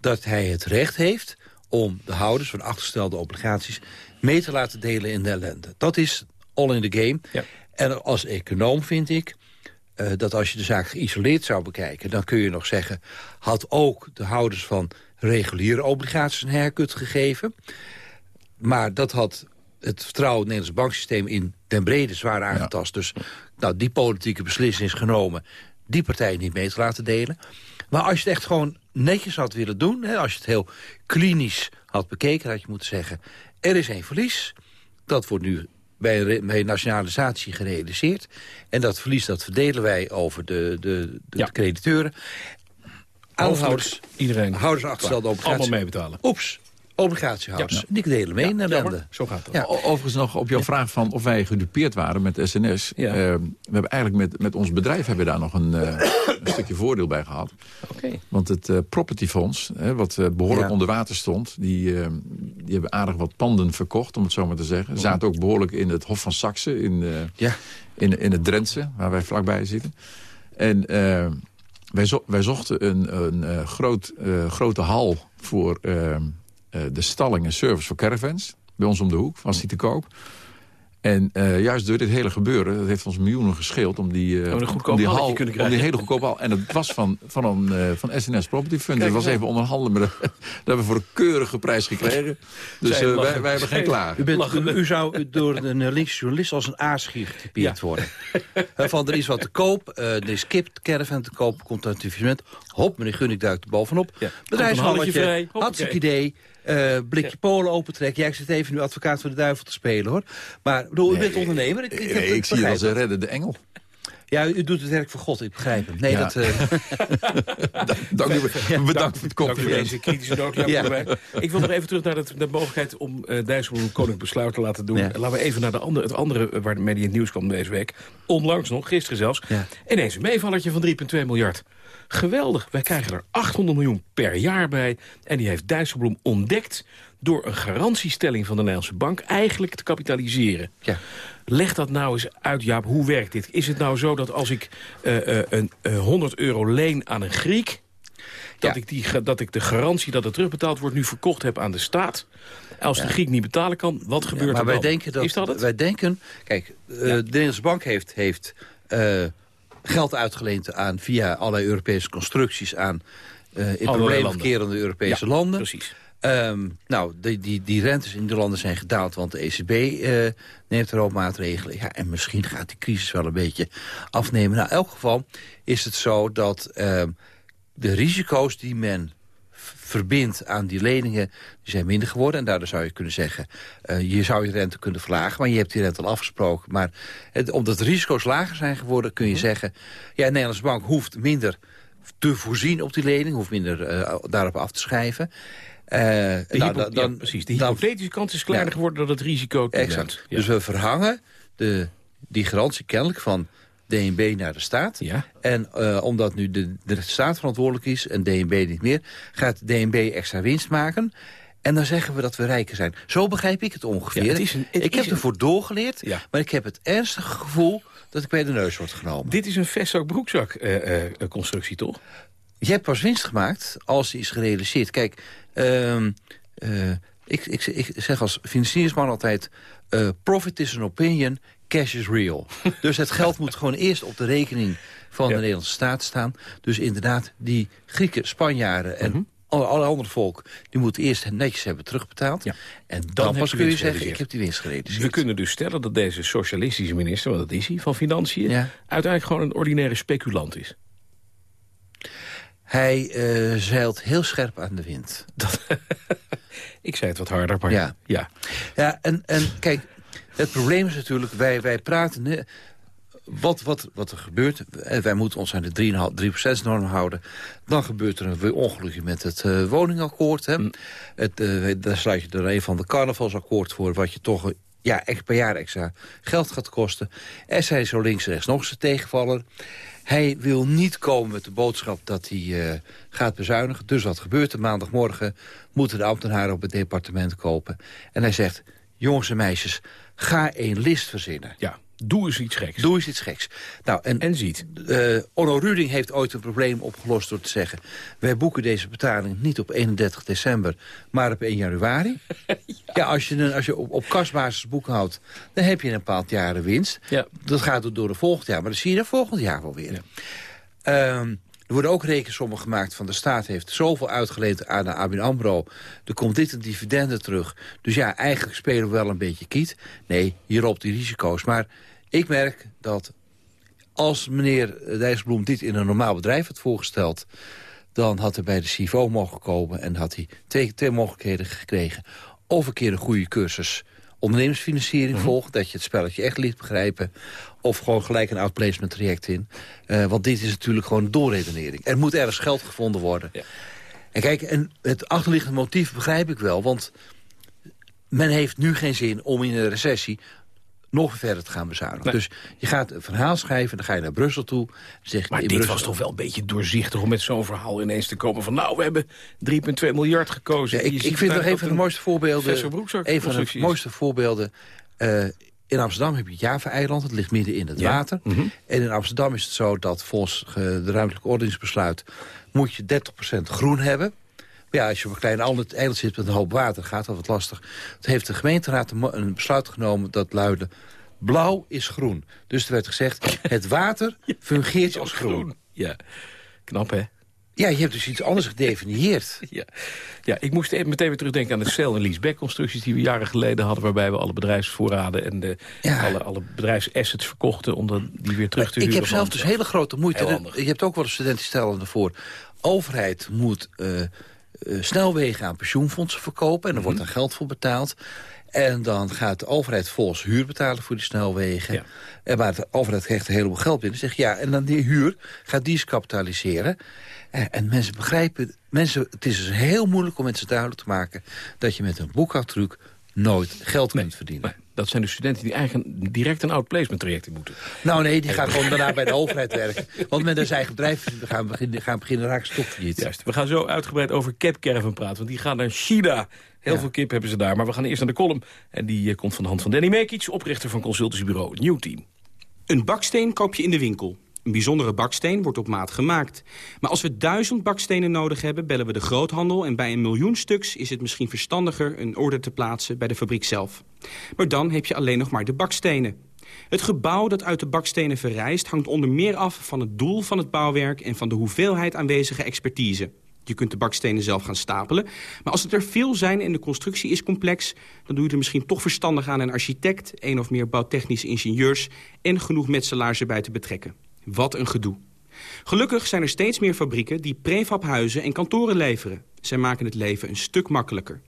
dat hij het recht heeft om de houders van achterstelde obligaties... mee te laten delen in de ellende. Dat is all in the game. En als econoom vind ik uh, dat als je de zaak geïsoleerd zou bekijken... dan kun je nog zeggen, had ook de houders van reguliere obligaties een haircut gegeven. Maar dat had het vertrouwen in het Nederlands banksysteem in den brede zwaar aangetast. Dus nou, die politieke beslissing is genomen die partij niet mee te laten delen. Maar als je het echt gewoon netjes had willen doen... Hè, als je het heel klinisch had bekeken, had je moeten zeggen... er is een verlies, dat wordt nu bij, bij nationalisatie gerealiseerd. En dat verlies dat verdelen wij over de, de, de, crediteuren. Aanhouders, iedereen. Houders achterstelde obligaties. Allemaal meebetalen. Oeps, obligatiehouders. Ja. Die delen mee ja, in ellende. Zo gaat het. Ja. Overigens nog op jouw vraag van of wij gedupeerd waren met SNS. Uh, we hebben eigenlijk met, met ons bedrijf hebben daar nog een, uh, een stukje voordeel bij gehad. Okay. Want het uh, Property Fonds, wat behoorlijk onder water stond... Die, die hebben aardig wat panden verkocht, om het zo maar te zeggen. Zaten ook behoorlijk in het Hof van Saxe, in, ja. in, in het Drentse, waar wij vlakbij zitten. En wij, zo wij, zochten een, een groot, grote hal voor uh, de stalling en service voor caravans. Bij ons om de hoek, was die te koop. En uh, juist door dit hele gebeuren, dat heeft ons miljoenen gescheeld... om die, uh, om die, hal, om die hele goedkope hal... En dat was van, van, een, uh, van SNS Property Fund. Dat was even onderhandelen, maar dat, hebben we voor een keurige prijs gekregen. Dus wij, wij, hebben geen klaar. U, bent, u, u, zou door een linkse journalist als een aasgier getypeerd ja. worden. van er is wat te koop, er is kip, caravan te koop, komt uit het Hop, meneer Gunnik duikt er bovenop. Ja. Bedrijfshalletje, hartstikke idee. Uh, blikje ja. Polen opentrekken. Ja, ik zit even nu advocaat voor de duivel te spelen, hoor. Maar bedoel, nee, u bent ondernemer. Ik, ik, nee, ik zie je als een reddende engel. Ja, u doet het werk voor God, ik begrijp hem. Nee, ja. dat... Uh... dank u, bedankt voor het compliment. deze kritische noot. ja. Ik wil nog even terug naar de, de mogelijkheid om uh, Dijsselbloem koning besluit te laten doen. Ja. Laten we even naar de andere, het andere waarmee die in het nieuws kwam deze week. Onlangs nog, gisteren zelfs. Ja. Ineens een meevallertje van 3,2 miljard. Geweldig. Wij krijgen er 800 miljoen per jaar bij. En die heeft Dijsselbloem ontdekt door een garantiestelling van de Nederlandse bank eigenlijk te kapitaliseren. Ja. Leg dat nou eens uit, Jaap. Hoe werkt dit? Is het nou zo dat als ik uh, uh, een uh, 100 euro leen aan een Griek... Dat, ja. ik die, dat ik de garantie dat het terugbetaald wordt nu verkocht heb aan de staat. Als ja. de Griek niet betalen kan, wat gebeurt ja, maar er wij dan? Denken dat, Is dat het? Wij denken, kijk, de Nederlandse bank heeft... heeft geld uitgeleend aan via allerlei Europese constructies aan uh, in problemen verkerende Europese ja, landen. Precies. Um, nou, die, die, die rentes in de landen zijn gedaald, want de ECB uh, neemt er ook maatregelen. Ja, en misschien gaat die crisis wel een beetje afnemen. Nou, in elk geval is het zo dat uh, de risico's die men verbindt aan die leningen, die zijn minder geworden. En daardoor zou je kunnen zeggen, uh, je zou je rente kunnen verlagen, maar je hebt die rente al afgesproken. Maar het, omdat de risico's lager zijn geworden, kun je -hmm. zeggen, ja, de Nederlandse bank hoeft minder te voorzien op die lening, hoeft minder uh, daarop af te schrijven. Uh, de nou, dan, ja, precies. De hypothetische kans is kleiner ja, geworden dan het risico. Exact. Ja. Dus we verhangen de, die garantie kennelijk van DNB naar de staat. Ja. En uh, omdat nu de, de staat verantwoordelijk is en DNB niet meer... gaat DNB extra winst maken... En dan zeggen we dat we rijker zijn. Zo begrijp ik het ongeveer. Ja, het een, het ik heb ervoor doorgeleerd, ja. maar ik heb het ernstige gevoel... dat ik bij de neus word genomen. Dit is een vestzak-broekzak-constructie, uh, uh, toch? Je hebt pas winst gemaakt als die is gerealiseerd. Kijk, uh, ik, ik, ik, zeg als financiersman altijd... Uh, profit is an opinion, cash is real. dus het geld moet gewoon eerst op de rekening van ja. de Nederlandse staat staan. Dus inderdaad, die Grieken, Spanjaarden en mm -hmm. alle, andere volk... die moeten eerst netjes hebben terugbetaald. Ja. En dan, dan pas kun je zeggen, ik heb die winst gerealiseerd. We kunnen dus stellen dat deze socialistische minister, want dat is hij, van Financiën... Ja. uiteindelijk gewoon een ordinaire speculant is. Hij uh, zeilt heel scherp aan de wind. Dat ik zei het wat harder, maar ja. Ja, ja en, en kijk, het probleem is natuurlijk, wij, wij praten... Hè, wat, wat, wat er gebeurt, wij moeten ons aan de 3%-norm houden... dan gebeurt er een ongelukje met het uh, woningakkoord. Hè. Mm. Het, uh, daar sluit je er een van de carnavalsakkoord voor... wat je toch ja, echt per jaar extra geld gaat kosten. Er zijn zo links en rechts nog eens tegenvallen. Hij wil niet komen met de boodschap dat hij uh, gaat bezuinigen. Dus wat gebeurt er? Maandagmorgen moeten de ambtenaren op het departement kopen. En hij zegt, jongens en meisjes, ga een list verzinnen. Ja. Doe eens iets geks. Doe eens iets geks. Nou, en, en ziet. Uh, Onno Ruding heeft ooit een probleem opgelost door te zeggen... wij boeken deze betaling niet op 31 december, maar op 1 januari. ja. ja, als je, als je op, op kasbasis boekhoudt, dan heb je een bepaald jaren winst. Ja. Dat gaat door de volgend jaar, maar dan zie je er volgend jaar wel weer. Ja. Um, er worden ook rekensommen gemaakt van de staat heeft zoveel uitgeleend aan de ABN AMRO. Er komt dit een dividenden terug. Dus ja, eigenlijk spelen we wel een beetje kiet. Nee, hier op die risico's. Maar ik merk dat als meneer Dijsselbloem dit in een normaal bedrijf had voorgesteld... dan had hij bij de CIVO mogen komen en had hij twee, twee mogelijkheden gekregen. Of een keer een goede cursus ondernemersfinanciering Mhm. volgen... dat je het spelletje echt liet begrijpen. Of gewoon gelijk een outplacement traject in. Uh, want dit is natuurlijk gewoon doorredenering. Er moet ergens geld gevonden worden. Ja. En kijk, en het achterliggende motief begrijp ik wel. Want men heeft nu geen zin om in een recessie nog verder te gaan bezuinigen. Nee. Dus je gaat een verhaal schrijven, dan ga je naar Brussel toe. Zeg, Maar in dit Brussel, was toch wel een beetje doorzichtig om met zo'n verhaal ineens te komen van... nou, we hebben 3,2 miljard gekozen. Ja, ik, vind nog een van de mooiste voorbeelden... broekzak Een van de mooiste voorbeelden... eh, in Amsterdam heb je het Java-eiland, het ligt midden in het Ja. water. Mhm. En in Amsterdam is het zo dat volgens eh, de ruimtelijke ordeningsbesluit... moet je 30% groen hebben. Ja, als je op een klein eiland zit met een hoop water, gaat dat wat lastig. Toen heeft de gemeenteraad een, een besluit genomen dat luidde... blauw is groen. Dus er werd gezegd, het water fungeert als groen. Ja, knap hè? Ja, je hebt dus iets anders gedefinieerd. Ja. ja, ik moest even meteen weer terugdenken aan de cel- en leaseback-constructies... die we jaren geleden hadden, waarbij we alle bedrijfsvoorraden... en de, alle, alle bedrijfsassets verkochten om dan die weer terug te Ik huren. heb zelf dus hele grote moeite. Je hebt ook wel eens studenten stellen ervoor. Overheid moet eh, snelwegen aan pensioenfondsen verkopen... en er wordt Mhm. er geld voor betaald. En dan gaat de overheid volgens huur betalen voor die snelwegen. En maar de overheid krijgt een heleboel geld binnen. Zegt ja, en dan die huur gaat die eens kapitaliseren. En, en mensen begrijpen... Mensen, het is dus heel moeilijk om mensen duidelijk te maken... dat je met een boekhoudtruc nooit geld kunt verdienen. Dat zijn de studenten die eigenlijk een- direct een outplacement traject in moeten. Nou nee, die gaan gewoon daarna bij de overheid werken. Want met zijn eigen bedrijf gaan beginnen, gaan beginnen raken. Juist. We gaan zo uitgebreid over Cap Caravan praten, want die gaan naar China. Heel Ja. veel kip hebben ze daar, maar we gaan eerst naar de column. En die eh, komt van de hand van Danny Mekic, oprichter van consultancybureau New Team. Een baksteen koop je in de winkel. Een bijzondere baksteen wordt op maat gemaakt. Maar als we duizend bakstenen nodig hebben, bellen we de groothandel... en bij een miljoen stuks is het misschien verstandiger een order te plaatsen bij de fabriek zelf. Maar dan heb je alleen nog maar de bakstenen. Het gebouw dat uit de bakstenen verrijst hangt onder meer af van het doel van het bouwwerk... en van de hoeveelheid aanwezige expertise. Je kunt de bakstenen zelf gaan stapelen. Maar als het er veel zijn en de constructie is complex... dan doe je er misschien toch verstandig aan een architect... één of meer bouwtechnische ingenieurs... en genoeg metselaars erbij te betrekken. Wat een gedoe. Gelukkig zijn er steeds meer fabrieken die prefabhuizen en kantoren leveren. Zij maken het leven een stuk makkelijker.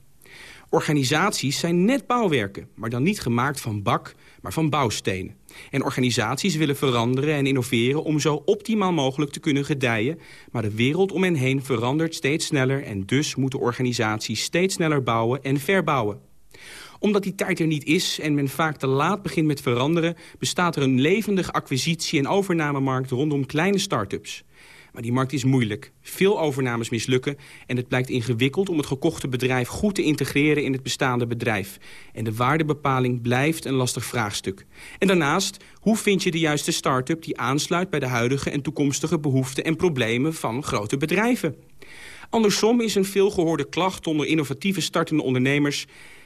Organisaties zijn net bouwwerken, maar dan niet gemaakt van bak, maar van bouwstenen. En organisaties willen veranderen en innoveren om zo optimaal mogelijk te kunnen gedijen. Maar de wereld om hen heen verandert steeds sneller en dus moeten organisaties steeds sneller bouwen en verbouwen omdat die tijd er niet is en men vaak te laat begint met veranderen... bestaat er een levendige acquisitie- en overnamemarkt rondom kleine start-ups. Maar die markt is moeilijk. Veel overnames mislukken en het blijkt ingewikkeld om het gekochte bedrijf goed te integreren in het bestaande bedrijf. En de waardebepaling blijft een lastig vraagstuk. En daarnaast, hoe vind je de juiste start-up die aansluit bij de huidige en toekomstige behoeften en problemen van grote bedrijven? Andersom is een veelgehoorde klacht onder innovatieve startende ondernemers...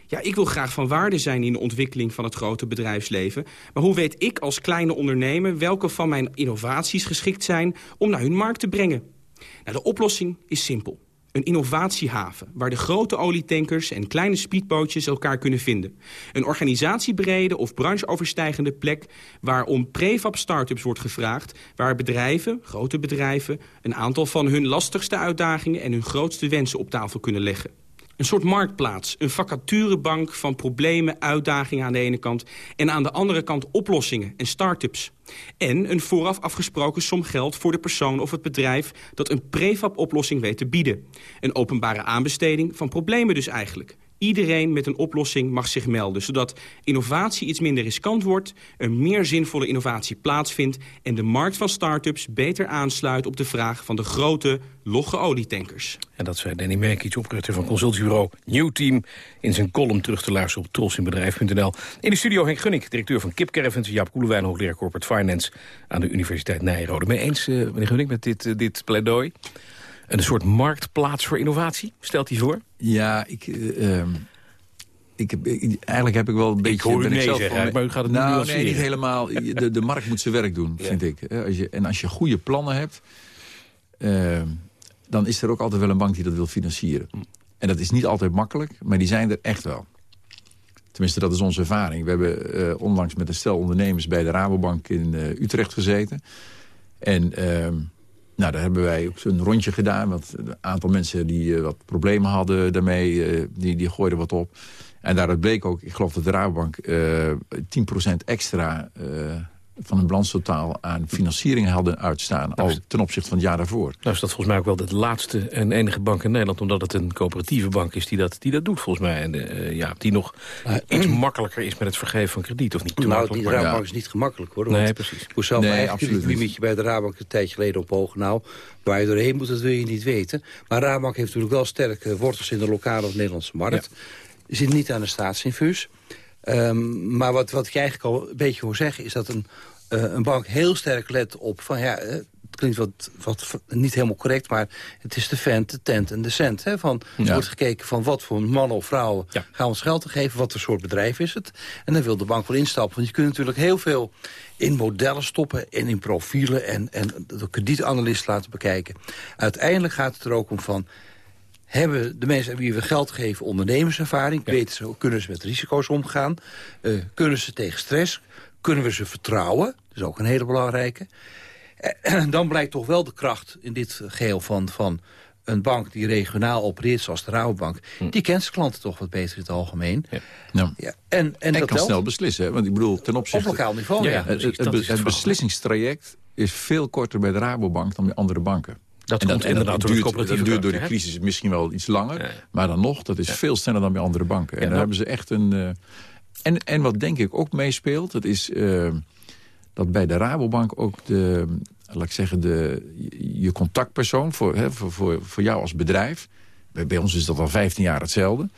Ja, ik wil graag van waarde zijn in de ontwikkeling van het grote bedrijfsleven. Maar hoe weet ik als kleine ondernemer welke van mijn innovaties geschikt zijn om naar hun markt te brengen? Nou, de oplossing is simpel. Een innovatiehaven, waar de grote olietankers en kleine speedbootjes elkaar kunnen vinden. Een organisatiebrede of brancheoverstijgende plek waar om prefab startups wordt gevraagd... waar bedrijven, grote bedrijven, een aantal van hun lastigste uitdagingen... en hun grootste wensen op tafel kunnen leggen. Een soort marktplaats, een vacaturebank van problemen, uitdagingen aan de ene kant... en aan de andere kant oplossingen en start-ups. En een vooraf afgesproken som geld voor de persoon of het bedrijf... dat een prefab-oplossing weet te bieden. Een openbare aanbesteding van problemen dus eigenlijk. Iedereen met een oplossing mag zich melden, zodat innovatie iets minder riskant wordt, een meer zinvolle innovatie plaatsvindt en de markt van start-ups beter aansluit op de vraag van de grote, logge olietankers. En dat zei Danny Merkic, oprichter van consultiebureau New Team... in zijn column terug te luisteren op trosinbedrijf.nl. In de studio Henk Gunnik, directeur van Kip Caravans... Jaap Koelewijn, hoogleraar Corporate Finance aan de Universiteit Nijrode. Mee eens, uh, meneer Gunnik, met dit, uh, dit pleidooi? Een soort marktplaats voor innovatie, stelt hij voor? Ja, ik... Uh, ik heb, ik, eigenlijk heb ik wel een beetje... Ik hoor u ben nee zelf zeggen, van- maar u gaat het nou, nu nee, niet helemaal. De, de markt moet zijn werk doen, Ja. vind ik. Als je, en als je goede plannen hebt... eh, dan is er ook altijd wel een bank die dat wil financieren. Hm. En dat is niet altijd makkelijk, maar die zijn er echt wel. Tenminste, dat is onze ervaring. We hebben eh, onlangs met een stel ondernemers bij de Rabobank in eh, Utrecht gezeten. En ehm, nou, daar hebben wij ook zo'n rondje gedaan. Want een aantal mensen die eh, wat problemen hadden daarmee, eh, die, die gooiden wat op. En daaruit bleek ook, ik geloof dat de Rabobank eh 10% extra eh, van een balanstotaal aan financiering hadden uitstaan. Al ten opzichte van het jaar daarvoor. Nou is dat volgens mij ook wel de laatste en enige bank in Nederland... omdat het een coöperatieve bank is die dat, die dat doet, volgens mij. En eh, ja, die nog iets makkelijker is met het vergeven van krediet. Of niet te Nou, makkelijk, die Rabobank is niet gemakkelijk hoor. Nee, want precies. Ik moest zelf Nee, mijn eigen absoluut niet. kredietlimitje bij de Rabobank een tijdje geleden op hoog. Nou, waar je doorheen moet, dat wil je niet weten. Maar Rabobank heeft natuurlijk wel sterke wortels in de lokale of Nederlandse markt. Zit niet aan een staatsinfuus. Ehm, maar wat, wat ik eigenlijk al een beetje hoor zeggen... is dat een, eh, een bank heel sterk let op van... ja, eh, het klinkt wat, wat niet helemaal correct... maar het is de vent, de tent en de cent. Hè? Van, er wordt gekeken van wat voor mannen of vrouwen... gaan we ons geld te geven, wat voor soort bedrijf is het. En dan wil de bank wel instappen. Want je kunt natuurlijk heel veel in modellen stoppen... en in profielen en, en de kredietanalist laten bekijken. Uiteindelijk gaat het er ook om van hebben de mensen aan wie we geld geven ondernemerservaring? Weten ze, kunnen ze met risico's omgaan? Eh, kunnen ze tegen stress? Kunnen we ze vertrouwen? Dat is ook een hele belangrijke. En dan blijkt toch wel de kracht in dit geheel van, van een bank die regionaal opereert zoals de Rabobank. Die kent zijn klanten toch wat beter in het algemeen. Ja. Ja, en, en, En dat kan telt. snel beslissen. Hè? Want ik bedoel, ten opzichte... Op lokaal niveau, ja, het, het, beslissingstraject is veel korter bij de Rabobank dan bij andere banken. Dat En komt en inderdaad duurt, dat duurt door de hè? crisis misschien wel iets langer. Maar dan nog, dat is veel sneller dan bij andere banken. En Ja, daar nou- hebben ze echt een... eh, en, en wat denk ik ook meespeelt, dat is eh, dat bij de Rabobank ook de, laat ik zeggen, de, je- je contactpersoon voor, hè, voor, voor, voor jou als bedrijf. Bij, bij ons is dat al 15 jaar hetzelfde.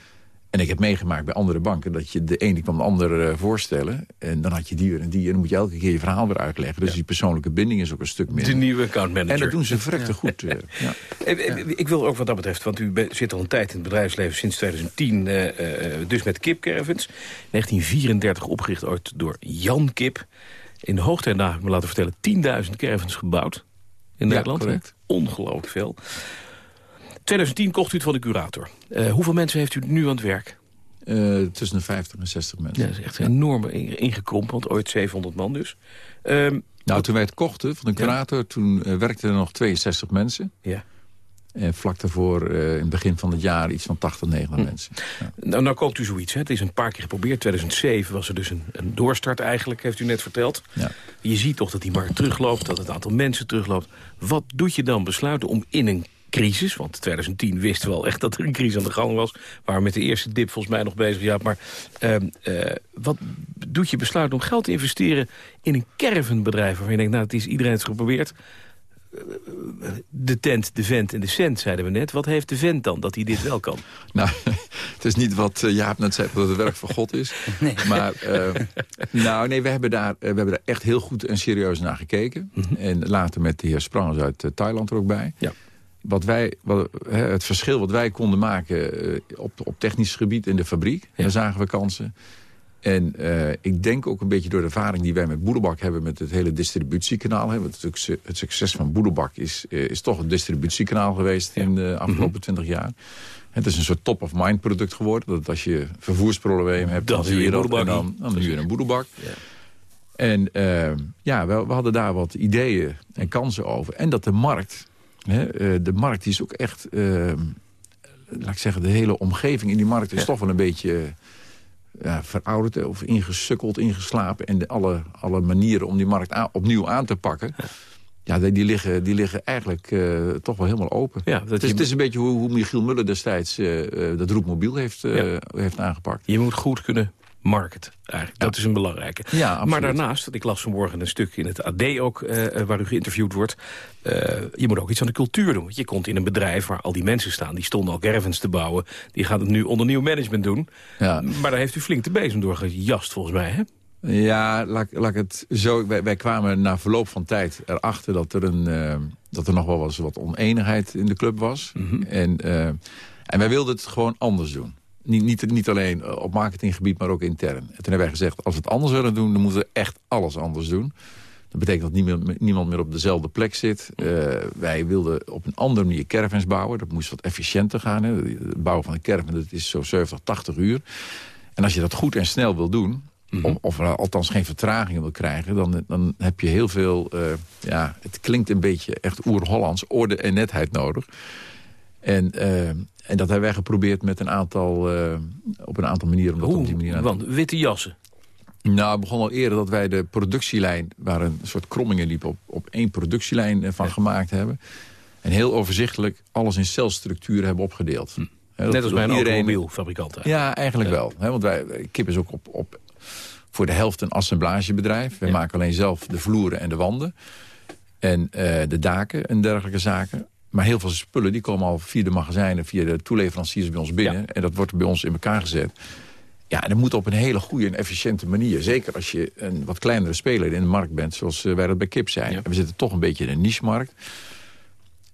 En ik heb meegemaakt bij andere banken dat je de ene kwam de ander eh, voorstellen. En dan had je die en die. En dan moet je elke keer je verhaal weer uitleggen. Dus die persoonlijke binding is ook een stuk minder. De nieuwe accountmanager. En dat doen ze verrekte Ja. goed. eh, ja. Eh, eh, Ik wil ook wat dat betreft, want u zit al een tijd in het bedrijfsleven sinds 2010, eh, eh, dus met Kip Caravans. 1934 opgericht ooit door Jan Kip. In de hoogtijdagen, ik me laten vertellen, 10.000 caravans gebouwd in Ja, Nederland. correct. Ongelooflijk veel. 2010 kocht u het van de curator. Eh, hoeveel mensen heeft u nu aan het werk? Eh, tussen de 50 en 60 mensen. Ja, dat is echt enorm ingekrompen, want ooit 700 man dus. Ehm, Nou, toen wij het kochten van de curator, toen eh, werkten er nog 62 mensen. Ja. En vlak daarvoor, in het begin van het jaar, iets van 80, 90 Hm. mensen. Nou, nou koopt u zoiets. Hè. Het is een paar keer geprobeerd. 2007 was er dus een, een doorstart eigenlijk, heeft u net verteld. Ja. Je ziet toch dat die markt terugloopt, dat het aantal mensen terugloopt. Wat doet je dan besluiten om in een crisis... want 2010 wisten we wel echt dat er een crisis aan de gang was... waar we met de eerste dip volgens mij nog bezig ja, Maar ehm, eh, wat doet je besluiten om geld te investeren in een caravanbedrijf... waarvan je denkt, nou, het is iedereen het geprobeerd... De tent, de vent en de cent, zeiden we net. Wat heeft de vent dan, dat hij dit wel kan? Nou, het is niet wat eh, Jaap net zei, dat het werk van God is. Maar, eh, nou nee, we hebben, daar, eh, we hebben daar echt heel goed en serieus naar gekeken. En later met de heer Sprangers uit eh, Thailand er ook bij. Ja. Wat wij, wat, het verschil wat wij konden maken eh, op, op technisch gebied in de fabriek, daar zagen we kansen. En eh, ik denk ook een beetje door de ervaring die wij met Boedelbak hebben... met het hele distributiekanaal. Hè, want het, succes- het succes van Boedelbak is, eh, is toch een distributiekanaal geweest... in de afgelopen twintig jaar. Het is een soort top-of-mind product geworden. Dat als je vervoersprobleem hebt, Dan huur zie je dat. En dan, dan huur je een Boedelbak. En eh, ja, we, we hadden daar wat ideeën en kansen over. En dat de markt... Eh, de markt is ook echt... eh, laat ik zeggen, de hele omgeving in die markt is toch wel een beetje eh, ja, verouderd of ingesukkeld, ingeslapen. En de, alle, alle manieren om die markt aan- opnieuw aan te pakken... Ja, die die liggen, die liggen eigenlijk toch wel helemaal open. Ja, dat het, is, je- het is een beetje hoe, hoe Michiel Muller destijds dat roepmobiel heeft, heeft aangepakt. Je moet goed kunnen marketen, eigenlijk. Dat is een belangrijke. Ja, maar daarnaast, ik las vanmorgen een stuk in het AD ook... eh, waar u geïnterviewd wordt... eh, je moet ook iets aan de cultuur doen. Want je komt in een bedrijf waar al die mensen staan... die stonden al caravans te bouwen. Die gaan het nu onder nieuw management doen. Ja. Maar daar heeft u flink de bezem door gejast, volgens mij, hè? Ja, laat, laat ik het zo. Wij, wij kwamen na verloop van tijd erachter dat er, een, eh, dat er nog wel eens wat oneenigheid in de club was. en, eh, en wij wilden het gewoon anders doen. Niet, niet, niet alleen eh, op marketinggebied, maar ook intern. En toen hebben wij gezegd, als we het anders willen doen... dan moeten we echt alles anders doen. Dat betekent dat niemand, niemand meer op dezelfde plek zit. Eh, wij wilden op een andere manier caravans bouwen. Dat moest wat efficiënter gaan. Hè. Het bouwen van een caravan dat is zo 70, 80 uur. En als je dat goed en snel wil doen... of, of althans geen vertraging wil krijgen... dan, dan heb je heel veel... eh, ja, het klinkt een beetje echt oer-Hollands... orde en netheid nodig. En, eh, en dat hebben wij geprobeerd met een aantal, eh, op een aantal manieren. Om dat op die manier aan te Want witte jassen. nou, het begon al eerder dat wij de productielijn... waar een soort krommingen liepen op, op één productielijn eh, van gemaakt hebben. En heel overzichtelijk alles in celstructuur hebben opgedeeld. Dat- Net als bij een iedereen- automobielfabrikant. eigenlijk. Ja, eigenlijk wel. Want wij, Kip is ook op, op, voor de helft een assemblagebedrijf. We maken alleen zelf de vloeren en de wanden. En de daken en dergelijke zaken. Maar heel veel spullen die komen al via de magazijnen... via de toeleveranciers bij ons binnen. En dat wordt bij ons in elkaar gezet. Ja, en dat moet op een hele goede en efficiënte manier. Zeker als je een wat kleinere speler in de markt bent... zoals eh, wij dat bij Kip zijn. We zitten toch een beetje in een niche-markt.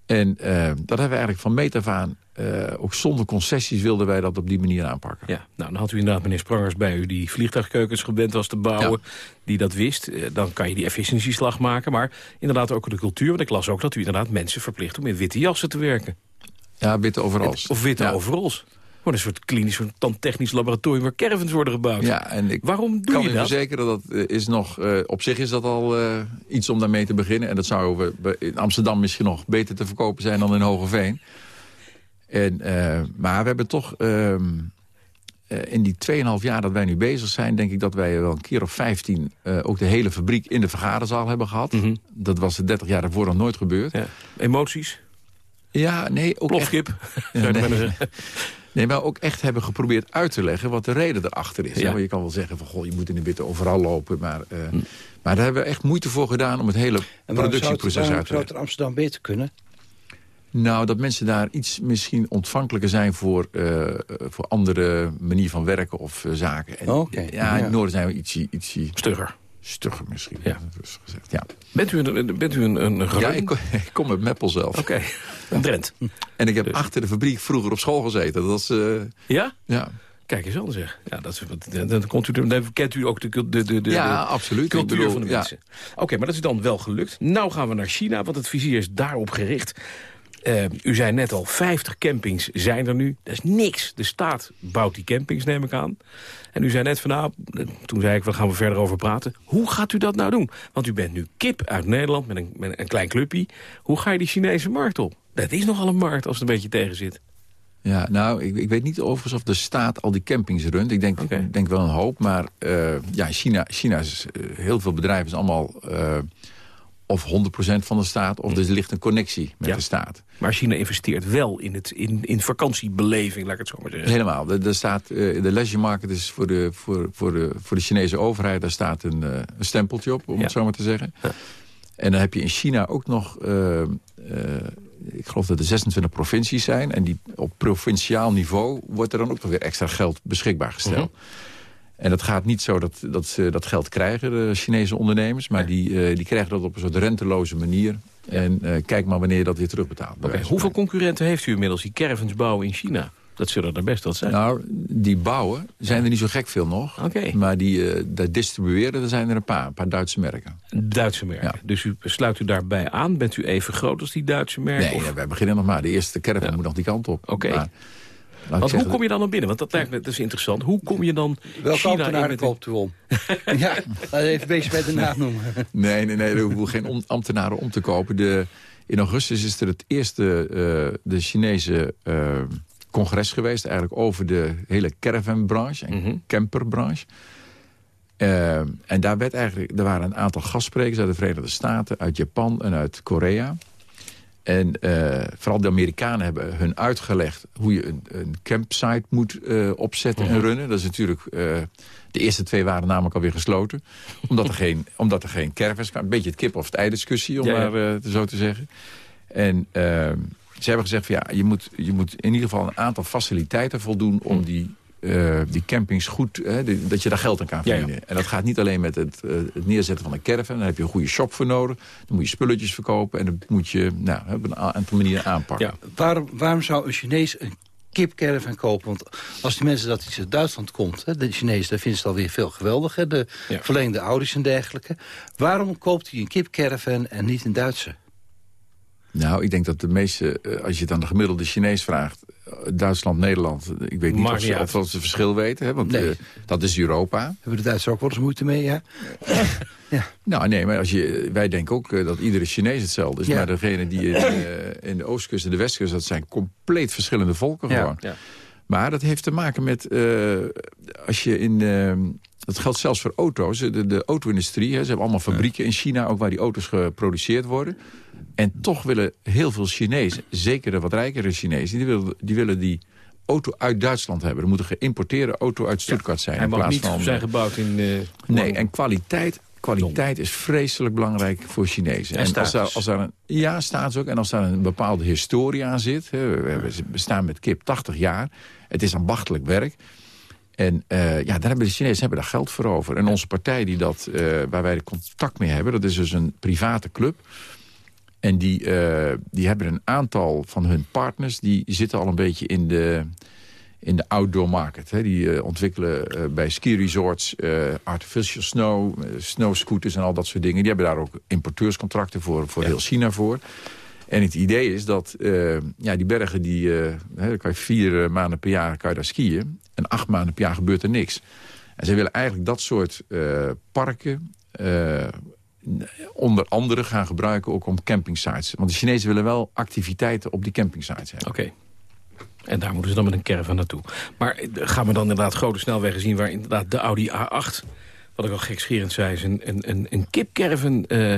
En eh, dat hebben we eigenlijk van meet af aan... eh, ook zonder concessies wilden wij dat op die manier aanpakken. Ja, nou, dan had u inderdaad meneer Sprangers bij u... die vliegtuigkeukens gewend was te bouwen, die dat wist. Eh, Dan kan je die efficiëntieslag maken. Maar inderdaad ook de cultuur. Want ik las ook dat u inderdaad mensen verplicht om in witte jassen te werken. Ja, witte overals. Of witte overals. Gewoon een soort klinisch, soort tandtechnisch laboratorium... waar caravans worden gebouwd. Ja, en ik Waarom doe kan je dat? verzekeren dat eh, is nog, op zich is dat al iets om daarmee te beginnen. En dat zou in Amsterdam misschien nog beter te verkopen zijn dan in Hogeveen. En, eh, maar we hebben toch ehm, eh, in die 2,5 jaar dat wij nu bezig zijn... denk ik dat wij wel een keer of 15 eh, ook de hele fabriek in de vergaderzaal hebben gehad. Dat was de 30 jaar daarvoor nog nooit gebeurd. Mhm. Ja. Emoties? Ja, nee. Ook Plofkip, echt- nee. maar ook echt hebben geprobeerd uit te leggen wat de reden erachter is. Ja. Je kan wel zeggen van, goh, je moet in de witte overal lopen. Maar, eh, maar daar hebben we echt moeite voor gedaan om het hele het, productieproces uit te zou het leggen. in Amsterdam beter kunnen? Nou, dat mensen daar iets misschien ontvankelijker zijn voor, eh, voor andere manier van werken of eh, zaken. En, Oké, Ja, in ja. het noorden zijn we ietsje... ietsje Stugger. Stugger misschien, Ja. rustig gezegd. Ja, Bent u een, bent u een, een ja ik, kom- ik kom uit Meppel zelf. Oké, een Drent. En ik heb achter de fabriek vroeger op school gezeten. Dat was... eh, Ja? ja. Kijk eens aan zeg. Ja, dat is, wat- dan, komt u, dan kent u ook de, de, de, de Ja, de absoluut. cultuur bedoel, van de ja. mensen. Oké, maar dat is dan wel gelukt. Nou gaan we naar China, want het vizier is daarop gericht. Eh, u zei net al, 50 campings zijn er nu. Dat is niks. De staat bouwt die campings, neem ik aan. En u zei net van, nou, toen zei ik, waar gaan we verder over praten. Hoe gaat u dat nou doen? Want u bent nu kip uit Nederland met een, met een klein clubje. Hoe ga je die Chinese markt op? Dat is nogal een markt als het een beetje tegen zit. Ja, nou, ik, ik weet niet overigens of de staat al die campings runt. Ik denk, denk wel een hoop, maar eh, ja, China, China is eh, heel veel bedrijven zijn allemaal of 100% van de staat, of er ligt een connectie met Ja. de staat. Maar China investeert wel in, het, in, in vakantiebeleving, laat ik het zo maar zeggen. Helemaal. De, de, staat, eh, de leisure market is voor de, voor, voor, de, voor de Chinese overheid, daar staat een, eh, een stempeltje op, om het zo maar te zeggen. En dan heb je in China ook nog, eh, ik geloof dat er 26 provincies zijn. En die, op provinciaal niveau wordt er dan ook nog weer extra geld beschikbaar gesteld. En dat gaat niet zo dat, dat ze dat geld krijgen, de Chinese ondernemers. Maar die, eh, die krijgen dat op een soort renteloze manier. En eh, kijk maar wanneer je dat weer terugbetaalt. van hoeveel concurrenten heeft u inmiddels die caravans bouwen in China? Dat zullen er best wat zijn. Nou, die bouwen zijn er niet zo gek veel nog. Maar die eh dat distribueren, er zijn er een paar. Een paar Duitse merken. Duitse merken. Dus u sluit u daarbij aan? Bent u even groot als die Duitse merken? Nee, nee, wij beginnen nog maar. De eerste caravan moet nog die kant op. Oké. Want hoe kom je dan naar binnen? Want dat lijkt me dat is interessant. Hoe kom je dan Welke China in ambtenaren met koopt u om? ja, even bezig bij de naam noemen. Nee, nee, nee, er hoeven geen om- ambtenaren om te kopen. De, in augustus is er het eerste eh, de Chinese eh, congres geweest... eigenlijk over de hele caravanbranche en camperbranche. Uh, en daar werd eigenlijk, er waren een aantal gastsprekers uit de Verenigde Staten, uit Japan en uit Korea. En uh, vooral de Amerikanen hebben hun uitgelegd hoe je een, een campsite moet uh, opzetten en runnen. Dat is natuurlijk, uh, de eerste twee waren namelijk alweer gesloten. omdat er geen, omdat er geen caravans kwamen. Een beetje het kip of het ei discussie, om ja, maar ja. zo te zeggen. En ze hebben gezegd, van, ja, je, moet, je moet in ieder geval een aantal faciliteiten voldoen om die uh, die campings goed, hè, die, dat je daar geld aan kan verdienen. Ja, ja. En dat gaat niet alleen met het, uh, het, neerzetten van een caravan. Daar heb je een goede shop voor nodig. Dan moet je spulletjes verkopen. En dat moet je nou, op een aantal manieren aanpakken. Ja. Waarom, waarom zou een Chinees een kipcaravan kopen? Want als die mensen dat iets uit Duitsland komt... Hè, de Chinezen, daar vinden ze het alweer veel geweldiger. De ja. verlengde Audi's en dergelijke. Waarom koopt hij een kipcaravan en niet een Duitse? Nou, ik denk dat de meeste, als je het aan de gemiddelde Chinees vraagt... Duitsland, Nederland, ik weet niet of ze, of ze het verschil weten. Hè, want nee. uh, dat is Europa. Hebben de Duitsers ook wel eens moeite mee, ja? ja. Nou, nee, maar als je, wij denken ook uh, dat iedere Chinees hetzelfde is. Ja. Maar degene die in, uh, in de oostkust en de westkust... dat zijn compleet verschillende volken gewoon. Ja. Maar dat heeft te maken met... als je in... dat geldt zelfs voor auto's. De, de auto-industrie, ze hebben allemaal fabrieken in China... ook waar die auto's geproduceerd worden... En toch willen heel veel Chinezen, zeker de wat rijkere Chinezen... die willen die, willen die auto uit Duitsland hebben. Er moet een geïmporteerde auto uit Stuttgart zijn. Hij in mag plaats niet van, zijn gebouwd in... Uh, nee, en kwaliteit, kwaliteit is vreselijk belangrijk voor Chinezen. En, en als daar, als daar een, ja, staat ook. En als daar een bepaalde historie aan zit... Hè, we, we bestaan met kip 80 jaar. Het is ambachtelijk werk. En uh, ja, daar hebben de Chinezen hebben daar geld voor over. En onze partij die dat, uh, waar wij contact mee hebben... dat is dus een private club... En die, uh, die hebben een aantal van hun partners... die zitten al een beetje in de, in de outdoor market. Hè. Die uh, ontwikkelen uh, bij ski resorts artificial snow, snowscooters en al dat soort dingen. Die hebben daar ook importeurscontracten voor, voor ja. heel China voor. En het idee is dat ja, die bergen, die, hè, kan je vier maanden per jaar kan je daar skiën. En acht maanden per jaar gebeurt er niks. En ze willen eigenlijk dat soort parken onder andere gaan gebruiken ook om campingsites. Want de Chinezen willen wel activiteiten op die campingsites hebben. Oké. Okay. En daar moeten ze dan met een caravan naartoe. Maar gaan we dan inderdaad grote snelwegen zien... waar inderdaad de Audi A8 wat ik al gekscherend zei, is een, een, een kipkerven uh,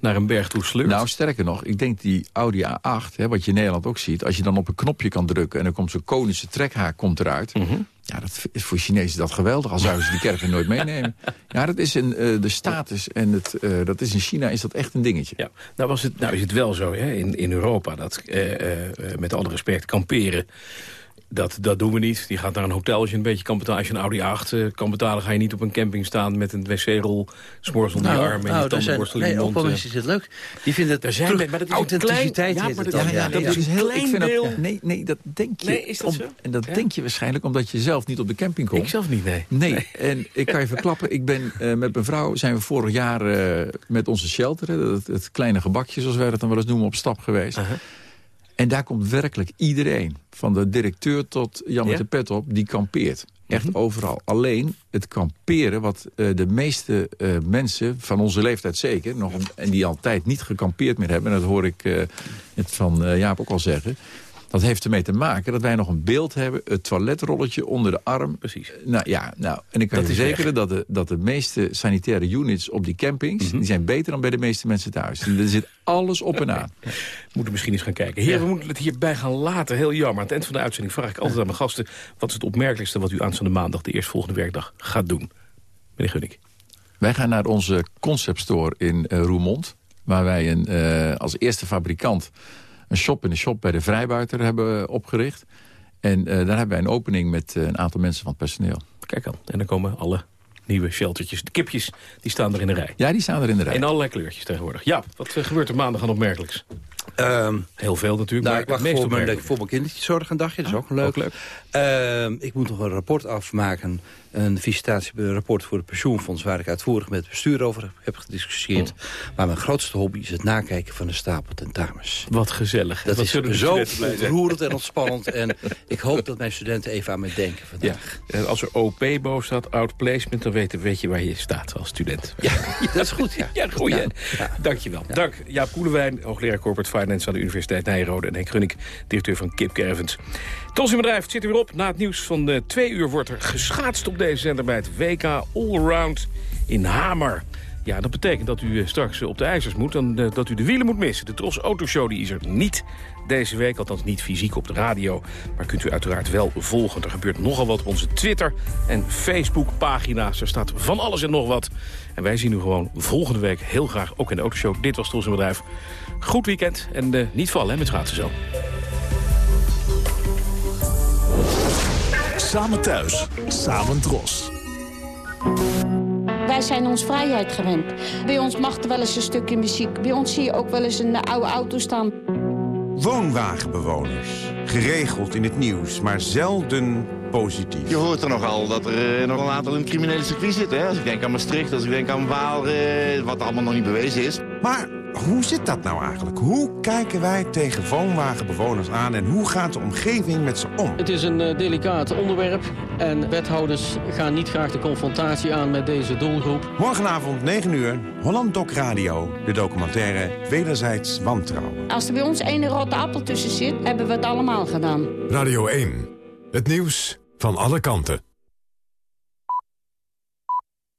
naar een berg toe sleurt. Nou, sterker nog, ik denk die Audi A8, hè, wat je in Nederland ook ziet... als je dan op een knopje kan drukken en dan komt zo'n konische trekhaak komt eruit... Mm -hmm. Ja, dat is voor Chinezen dat geweldig, al zouden ze die caravan nooit meenemen. Ja, dat is een, uh, de status en het, uh, dat is in China is dat echt een dingetje. Ja, nou, was het, nou is het wel zo hè, in, in Europa dat, met alle respect, kamperen dat, dat doen we niet. Die gaat naar een hotel als je een beetje kan betalen. Als je een Audi 8 uh, kan betalen, ga je niet op een camping staan... met een wc-rol, s'morgens onder nou, je arm en nou, je tandenborstel in je mond. Nee, is het leuk. Die vinden het zijn, terug, maar dat is authenticiteit klein, ja, maar dat, dan. Ja, ja, dat is een heel klein deel. Dat, nee, nee, dat denk je. Nee, is dat om, zo? En dat denk je waarschijnlijk omdat je zelf niet op de camping komt. Ik zelf niet, nee. Nee, nee. en ik kan je verklappen, ik ben uh, met mijn vrouw... zijn we vorig jaar uh, met onze shelter, het, het, kleine gebakje... zoals wij dat dan wel eens noemen, op stap geweest... -huh. En daar komt werkelijk iedereen, van de directeur tot Jan met ja? de pet op, die kampeert. Echt mm -hmm. overal. Alleen het kamperen, wat uh, de meeste uh, mensen, van onze leeftijd zeker... Nog, en die altijd niet gekampeerd meer hebben... en dat hoor ik uh, het van Jaap ook al zeggen... Dat heeft ermee te maken dat wij nog een beeld hebben... het toiletrolletje onder de arm. Precies. Nou ja, nou, en ik kan dat je verzekeren dat de, dat de meeste sanitaire units op die campings... Mm -hmm. die zijn beter dan bij de meeste mensen thuis. Er zit alles op en aan. We moeten misschien eens gaan kijken. Heer, ja. we moeten het hierbij gaan laten. Heel jammer. Aan het eind van de uitzending vraag ik altijd aan mijn gasten... wat is het opmerkelijkste wat u aanstaande maandag... de eerstvolgende werkdag gaat doen? Meneer Gunnik. Wij gaan naar onze conceptstore in uh, Roermond... waar wij een, uh, als eerste fabrikant een shop in de shop bij de Vrijbuiter hebben opgericht. En uh, daar hebben wij een opening met uh, een aantal mensen van het personeel. Kijk al, en dan komen alle nieuwe sheltertjes. De kipjes, die staan er in de rij. Ja, die staan er in de rij. In allerlei kleurtjes tegenwoordig. Ja, wat uh, gebeurt er maandag aan opmerkelijks? Um, Heel veel natuurlijk. Nou, maar ik wacht voor mijn, voor mijn kindertjes zorg een dagje. Dat is ah, ook leuk. Ook leuk. Uh, ik moet nog een rapport afmaken. Een visitatierapport voor het pensioenfonds... waar ik uitvoerig met het bestuur over heb gediscussieerd. Oh. Maar mijn grootste hobby is het nakijken van de stapel tentamens. Wat gezellig. Dat Wat is zo roerend en ontspannend. en ik hoop dat mijn studenten even aan me denken vandaag. Ja. En als er OP boven staat, outplacement... dan weet, weet je waar je staat als student. Ja, dat is goed. Ja, ja. Ja. Dankjewel. Ja. Dank Jaap Koelewijn, hoogleraar Corporate Finance... aan de Universiteit Nijrode. En Henk Gunnik, directeur van Kip Caravans. Bedrijf, zit er weer op. Na het nieuws van de twee uur wordt er geschaatst op deze zender bij het WK Allround in Hamer. Ja, dat betekent dat u eh, straks op de ijzers moet en eh, dat u de wielen moet missen. De Tros Autoshow die is er niet deze week, althans niet fysiek op de radio. Maar kunt u uiteraard wel volgen. Er gebeurt nogal wat op onze Twitter- en Facebook-pagina's. Er staat van alles en nog wat. En wij zien u gewoon volgende week heel graag ook in de Autoshow. Dit was Tros Bedrijf. Goed weekend en uh, niet vallen hè, met schaatsen zo. Samen thuis, samen Tros. Wij zijn ons vrijheid gewend. Bij ons mag er wel eens een stukje muziek. Bij ons zie je ook wel eens een oude auto staan. Woonwagenbewoners. Geregeld in het nieuws, maar zelden positief. Je hoort er nogal dat er uh, nog een aantal in het criminele circuit zitten. Hè? Als ik denk aan Maastricht, als ik denk aan Waal, uh, wat allemaal nog niet bewezen is. Maar hoe zit dat nou eigenlijk? Hoe kijken wij tegen woonwagenbewoners aan en hoe gaat de omgeving met ze om? Het is een uh, delicaat onderwerp en wethouders gaan niet graag de confrontatie aan met deze doelgroep. Morgenavond 9 uur, Holland Doc Radio, de documentaire Wederzijds Wantrouwen. Als er bij ons één rotte appel tussen zit, hebben we het allemaal gedaan. Radio 1, het nieuws van alle kanten.